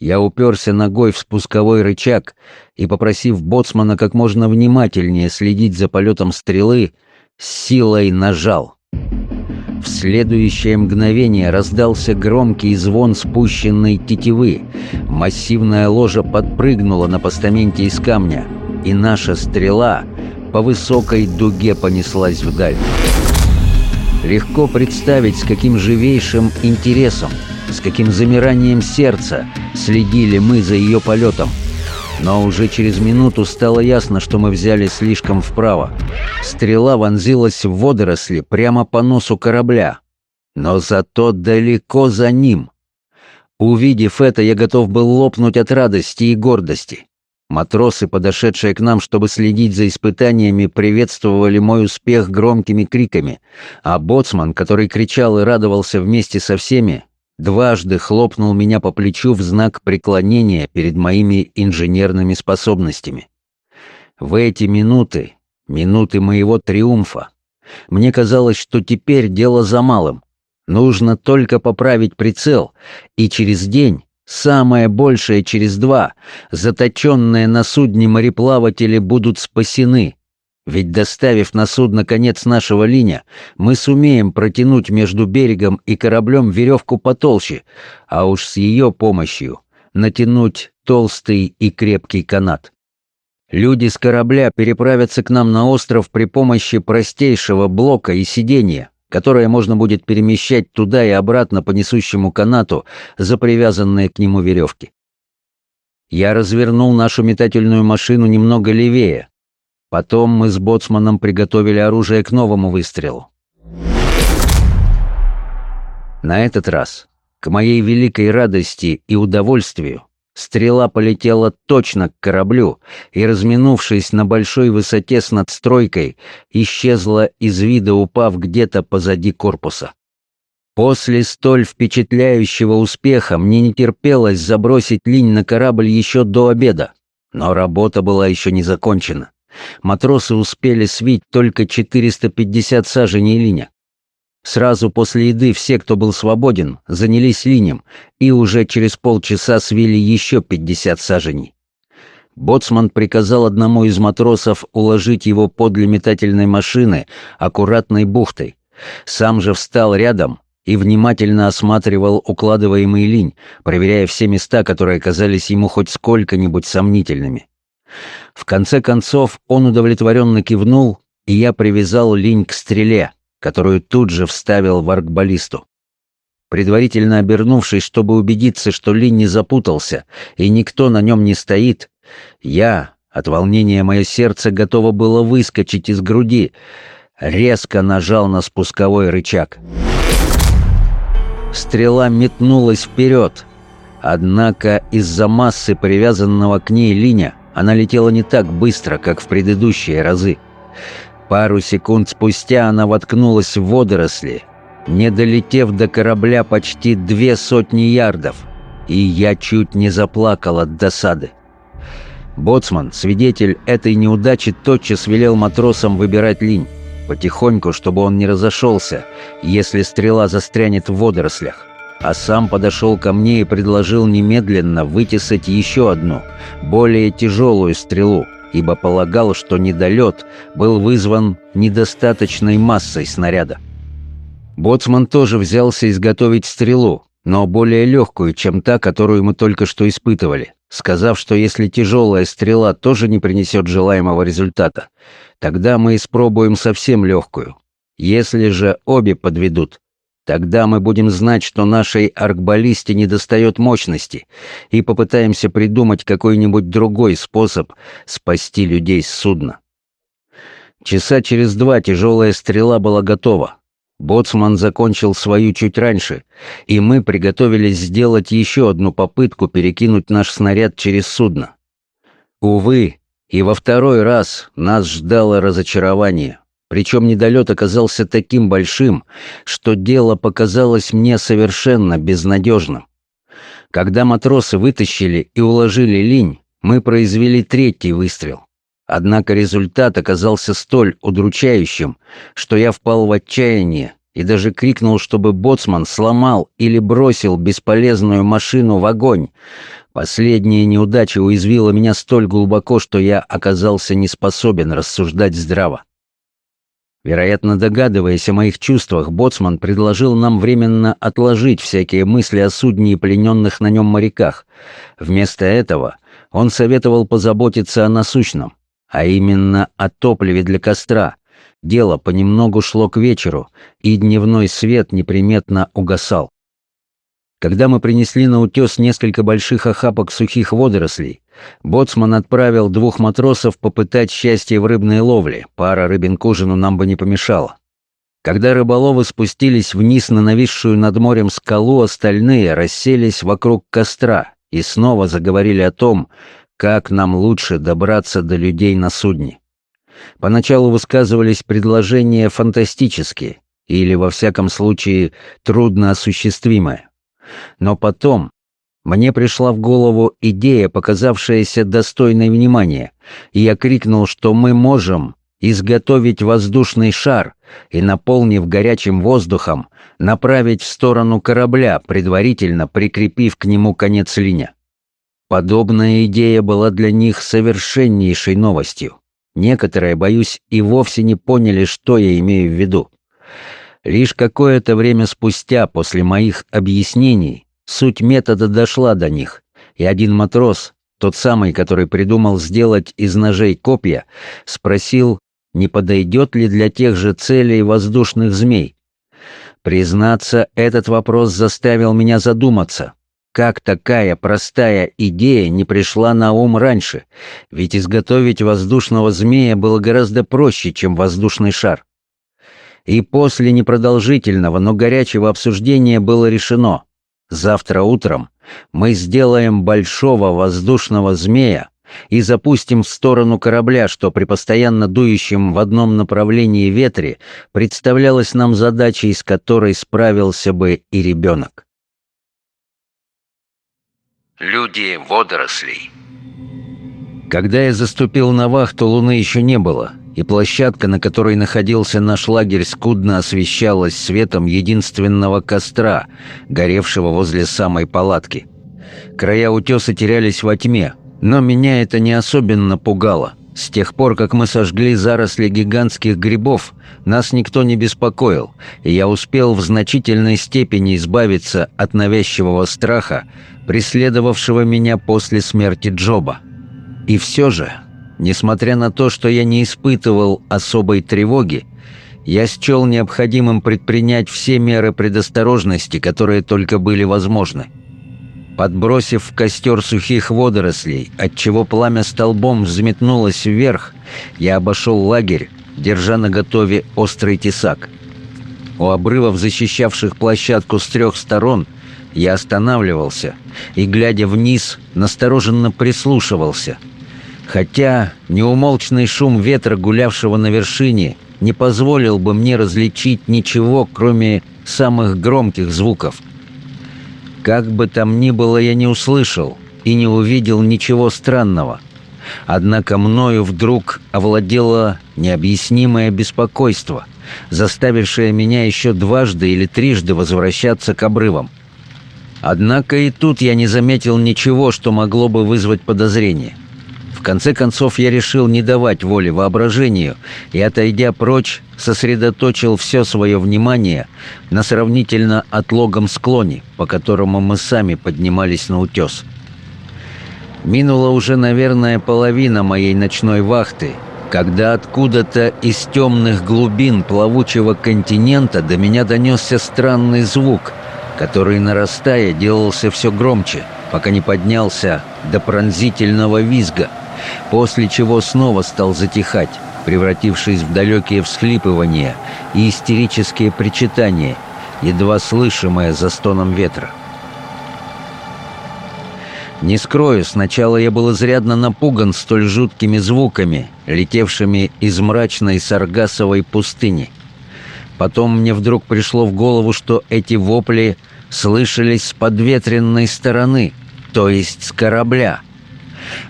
Я уперся ногой в спусковой рычаг и, попросив боцмана как можно внимательнее следить за полетом стрелы, силой нажал — в следующее мгновение раздался громкий звон спущенной тетивы. Массивная ложа подпрыгнула на постаменте из камня, и наша стрела по высокой дуге понеслась вдаль. Легко представить, с каким живейшим интересом, с каким замиранием сердца следили мы за ее полетом – но уже через минуту стало ясно, что мы взяли слишком вправо. Стрела вонзилась в водоросли прямо по носу корабля. Но зато далеко за ним. Увидев это, я готов был лопнуть от радости и гордости. Матросы, подошедшие к нам, чтобы следить за испытаниями, приветствовали мой успех громкими криками, а боцман, который кричал и радовался вместе со всеми, дважды хлопнул меня по плечу в знак преклонения перед моими инженерными способностями. В эти минуты, минуты моего триумфа, мне казалось, что теперь дело за малым. Нужно только поправить прицел, и через день, самое большее через два, заточенные на судне мореплаватели будут спасены, ведь доставив на судно конец нашего линя, мы сумеем протянуть между берегом и кораблем веревку потолще, а уж с ее помощью натянуть толстый и крепкий канат. Люди с корабля переправятся к нам на остров при помощи простейшего блока и сидения, которое можно будет перемещать туда и обратно по несущему канату за привязанные к нему веревки. Я развернул нашу метательную машину немного левее, Потом мы с боцманом приготовили оружие к новому выстрелу. На этот раз, к моей великой радости и удовольствию, стрела полетела точно к кораблю и, разминувшись на большой высоте с надстройкой, исчезла из вида, упав где-то позади корпуса. После столь впечатляющего успеха мне не терпелось забросить линь на корабль еще до обеда, но работа была еще не закончена. Матросы успели свить только 450 саженей линя. Сразу после еды все, кто был свободен, занялись линем и уже через полчаса свили еще 50 саженей. Боцман приказал одному из матросов уложить его под метательной машины аккуратной бухтой. Сам же встал рядом и внимательно осматривал укладываемый линь, проверяя все места, которые казались ему хоть сколько-нибудь сомнительными. В конце концов он удовлетворенно кивнул, и я привязал линь к стреле, которую тут же вставил в аркбаллисту. Предварительно обернувшись, чтобы убедиться, что линь не запутался и никто на нем не стоит, я, от волнения мое сердце готово было выскочить из груди, резко нажал на спусковой рычаг. Стрела метнулась вперед, однако из-за массы привязанного к ней линя она летела не так быстро, как в предыдущие разы. Пару секунд спустя она воткнулась в водоросли, не долетев до корабля почти две сотни ярдов, и я чуть не заплакал от досады. Боцман, свидетель этой неудачи, тотчас велел матросам выбирать линь, потихоньку, чтобы он не разошелся, если стрела застрянет в водорослях а сам подошел ко мне и предложил немедленно вытесать еще одну, более тяжелую стрелу, ибо полагал, что недолет был вызван недостаточной массой снаряда. Боцман тоже взялся изготовить стрелу, но более легкую, чем та, которую мы только что испытывали, сказав, что если тяжелая стрела тоже не принесет желаемого результата, тогда мы испробуем совсем легкую. Если же обе подведут, Тогда мы будем знать, что нашей аркбаллисте недостает мощности, и попытаемся придумать какой-нибудь другой способ спасти людей с судна. Часа через два тяжелая стрела была готова. Боцман закончил свою чуть раньше, и мы приготовились сделать еще одну попытку перекинуть наш снаряд через судно. Увы, и во второй раз нас ждало разочарование. Причем недолет оказался таким большим, что дело показалось мне совершенно безнадежным. Когда матросы вытащили и уложили линь, мы произвели третий выстрел. Однако результат оказался столь удручающим, что я впал в отчаяние и даже крикнул, чтобы боцман сломал или бросил бесполезную машину в огонь. Последняя неудача уязвила меня столь глубоко, что я оказался не способен рассуждать здраво. Вероятно, догадываясь о моих чувствах, Боцман предложил нам временно отложить всякие мысли о судне и плененных на нем моряках. Вместо этого он советовал позаботиться о насущном, а именно о топливе для костра. Дело понемногу шло к вечеру, и дневной свет неприметно угасал. Когда мы принесли на утес несколько больших охапок сухих водорослей, Боцман отправил двух матросов попытать счастье в рыбной ловле, пара рыбин к ужину нам бы не помешала. Когда рыболовы спустились вниз на нависшую над морем скалу, остальные расселись вокруг костра и снова заговорили о том, как нам лучше добраться до людей на судне. Поначалу высказывались предложения фантастические, или, во всяком случае, трудно трудноосуществимые. Но потом мне пришла в голову идея, показавшаяся достойной внимания. и Я крикнул, что мы можем изготовить воздушный шар и, наполнив горячим воздухом, направить в сторону корабля, предварительно прикрепив к нему конец линя. Подобная идея была для них совершеннейшей новостью. Некоторые, боюсь, и вовсе не поняли, что я имею в виду. Лишь какое-то время спустя после моих объяснений Суть метода дошла до них, и один матрос, тот самый, который придумал сделать из ножей копья, спросил, не подойдет ли для тех же целей воздушных змей. Признаться, этот вопрос заставил меня задуматься. Как такая простая идея не пришла на ум раньше? Ведь изготовить воздушного змея было гораздо проще, чем воздушный шар. И после непродолжительного, но горячего обсуждения было решено — Завтра утром мы сделаем большого воздушного змея и запустим в сторону корабля, что при постоянно дующем в одном направлении ветре представлялось нам задачей, с которой справился бы и ребенок. Люди водорослей Когда я заступил на вахту, луны еще не было, и площадка, на которой находился наш лагерь, скудно освещалась светом единственного костра, горевшего возле самой палатки. Края утеса терялись во тьме, но меня это не особенно пугало. С тех пор, как мы сожгли заросли гигантских грибов, нас никто не беспокоил, и я успел в значительной степени избавиться от навязчивого страха, преследовавшего меня после смерти Джоба. И все же Несмотря на то, что я не испытывал особой тревоги, я счел необходимым предпринять все меры предосторожности, которые только были возможны. Подбросив в костер сухих водорослей, отчего пламя столбом взметнулось вверх, я обошел лагерь, держа на готове острый тесак. У обрывов, защищавших площадку с трех сторон, я останавливался и, глядя вниз, настороженно прислушивался – Хотя неумолчный шум ветра, гулявшего на вершине, не позволил бы мне различить ничего, кроме самых громких звуков. Как бы там ни было, я не услышал и не увидел ничего странного. Однако мною вдруг овладело необъяснимое беспокойство, заставившее меня еще дважды или трижды возвращаться к обрывам. Однако и тут я не заметил ничего, что могло бы вызвать подозрение – в конце концов я решил не давать воли воображению и, отойдя прочь, сосредоточил все свое внимание на сравнительно отлогом склоне, по которому мы сами поднимались на утес. Минула уже, наверное, половина моей ночной вахты, когда откуда-то из темных глубин плавучего континента до меня донесся странный звук, который, нарастая, делался все громче, пока не поднялся до пронзительного визга – после чего снова стал затихать, превратившись в далекие всхлипывания и истерические причитания, едва слышимое за стоном ветра. Не скрою, сначала я был изрядно напуган столь жуткими звуками, летевшими из мрачной саргасовой пустыни. Потом мне вдруг пришло в голову, что эти вопли слышались с подветренной стороны, то есть с корабля,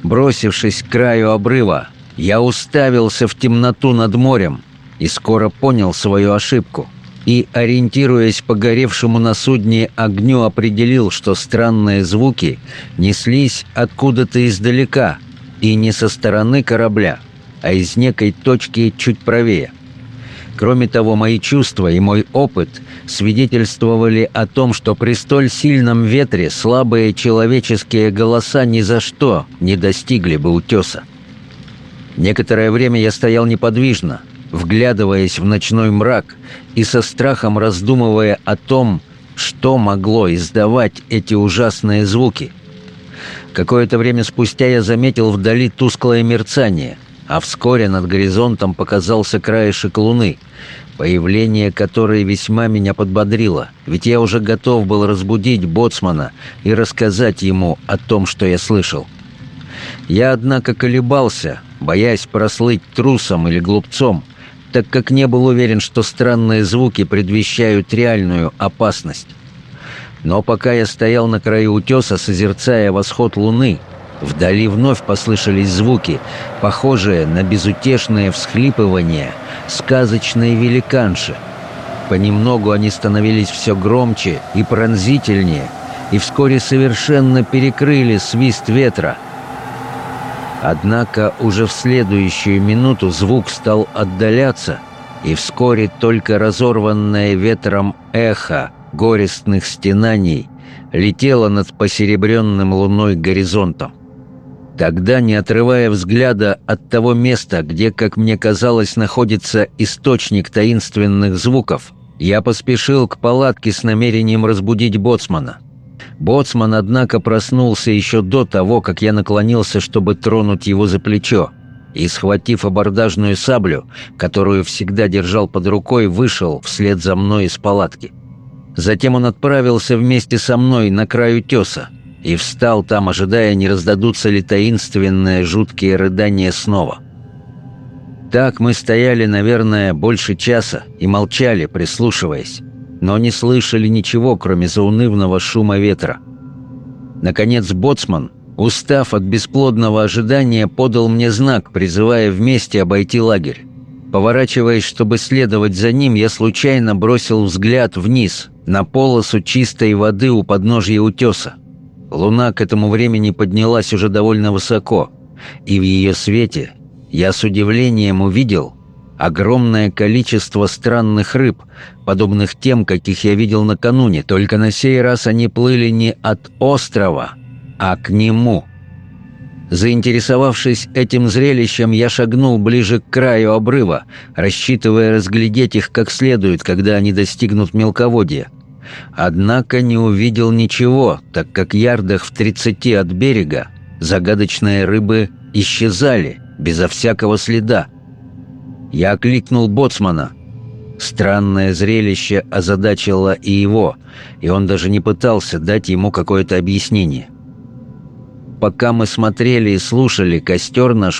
Бросившись к краю обрыва, я уставился в темноту над морем и скоро понял свою ошибку. И, ориентируясь по горевшему на судне огню, определил, что странные звуки неслись откуда-то издалека и не со стороны корабля, а из некой точки чуть правее. Кроме того, мои чувства и мой опыт свидетельствовали о том, что при столь сильном ветре слабые человеческие голоса ни за что не достигли бы утеса. Некоторое время я стоял неподвижно, вглядываясь в ночной мрак и со страхом раздумывая о том, что могло издавать эти ужасные звуки. Какое-то время спустя я заметил вдали тусклое мерцание – а вскоре над горизонтом показался краешек луны, появление которой весьма меня подбодрило, ведь я уже готов был разбудить боцмана и рассказать ему о том, что я слышал. Я, однако, колебался, боясь прослыть трусом или глупцом, так как не был уверен, что странные звуки предвещают реальную опасность. Но пока я стоял на краю утеса, созерцая восход луны – Вдали вновь послышались звуки, похожие на безутешное всхлипывание сказочной великанши. Понемногу они становились все громче и пронзительнее, и вскоре совершенно перекрыли свист ветра. Однако уже в следующую минуту звук стал отдаляться, и вскоре только разорванное ветром эхо горестных стенаний летело над посеребренным луной горизонтом. Тогда, не отрывая взгляда от того места, где, как мне казалось, находится источник таинственных звуков, я поспешил к палатке с намерением разбудить боцмана. Боцман, однако, проснулся еще до того, как я наклонился, чтобы тронуть его за плечо, и, схватив абордажную саблю, которую всегда держал под рукой, вышел вслед за мной из палатки. Затем он отправился вместе со мной на край утеса, и встал там, ожидая, не раздадутся ли таинственные жуткие рыдания снова. Так мы стояли, наверное, больше часа и молчали, прислушиваясь, но не слышали ничего, кроме заунывного шума ветра. Наконец боцман, устав от бесплодного ожидания, подал мне знак, призывая вместе обойти лагерь. Поворачиваясь, чтобы следовать за ним, я случайно бросил взгляд вниз, на полосу чистой воды у подножья утеса. Луна к этому времени поднялась уже довольно высоко, и в ее свете я с удивлением увидел огромное количество странных рыб, подобных тем, каких я видел накануне, только на сей раз они плыли не от острова, а к нему. Заинтересовавшись этим зрелищем, я шагнул ближе к краю обрыва, рассчитывая разглядеть их как следует, когда они достигнут мелководья – Однако не увидел ничего, так как ярдах в 30 от берега загадочные рыбы исчезали безо всякого следа. Я окликнул боцмана. Странное зрелище озадачило и его, и он даже не пытался дать ему какое-то объяснение. Пока мы смотрели и слушали, костер наш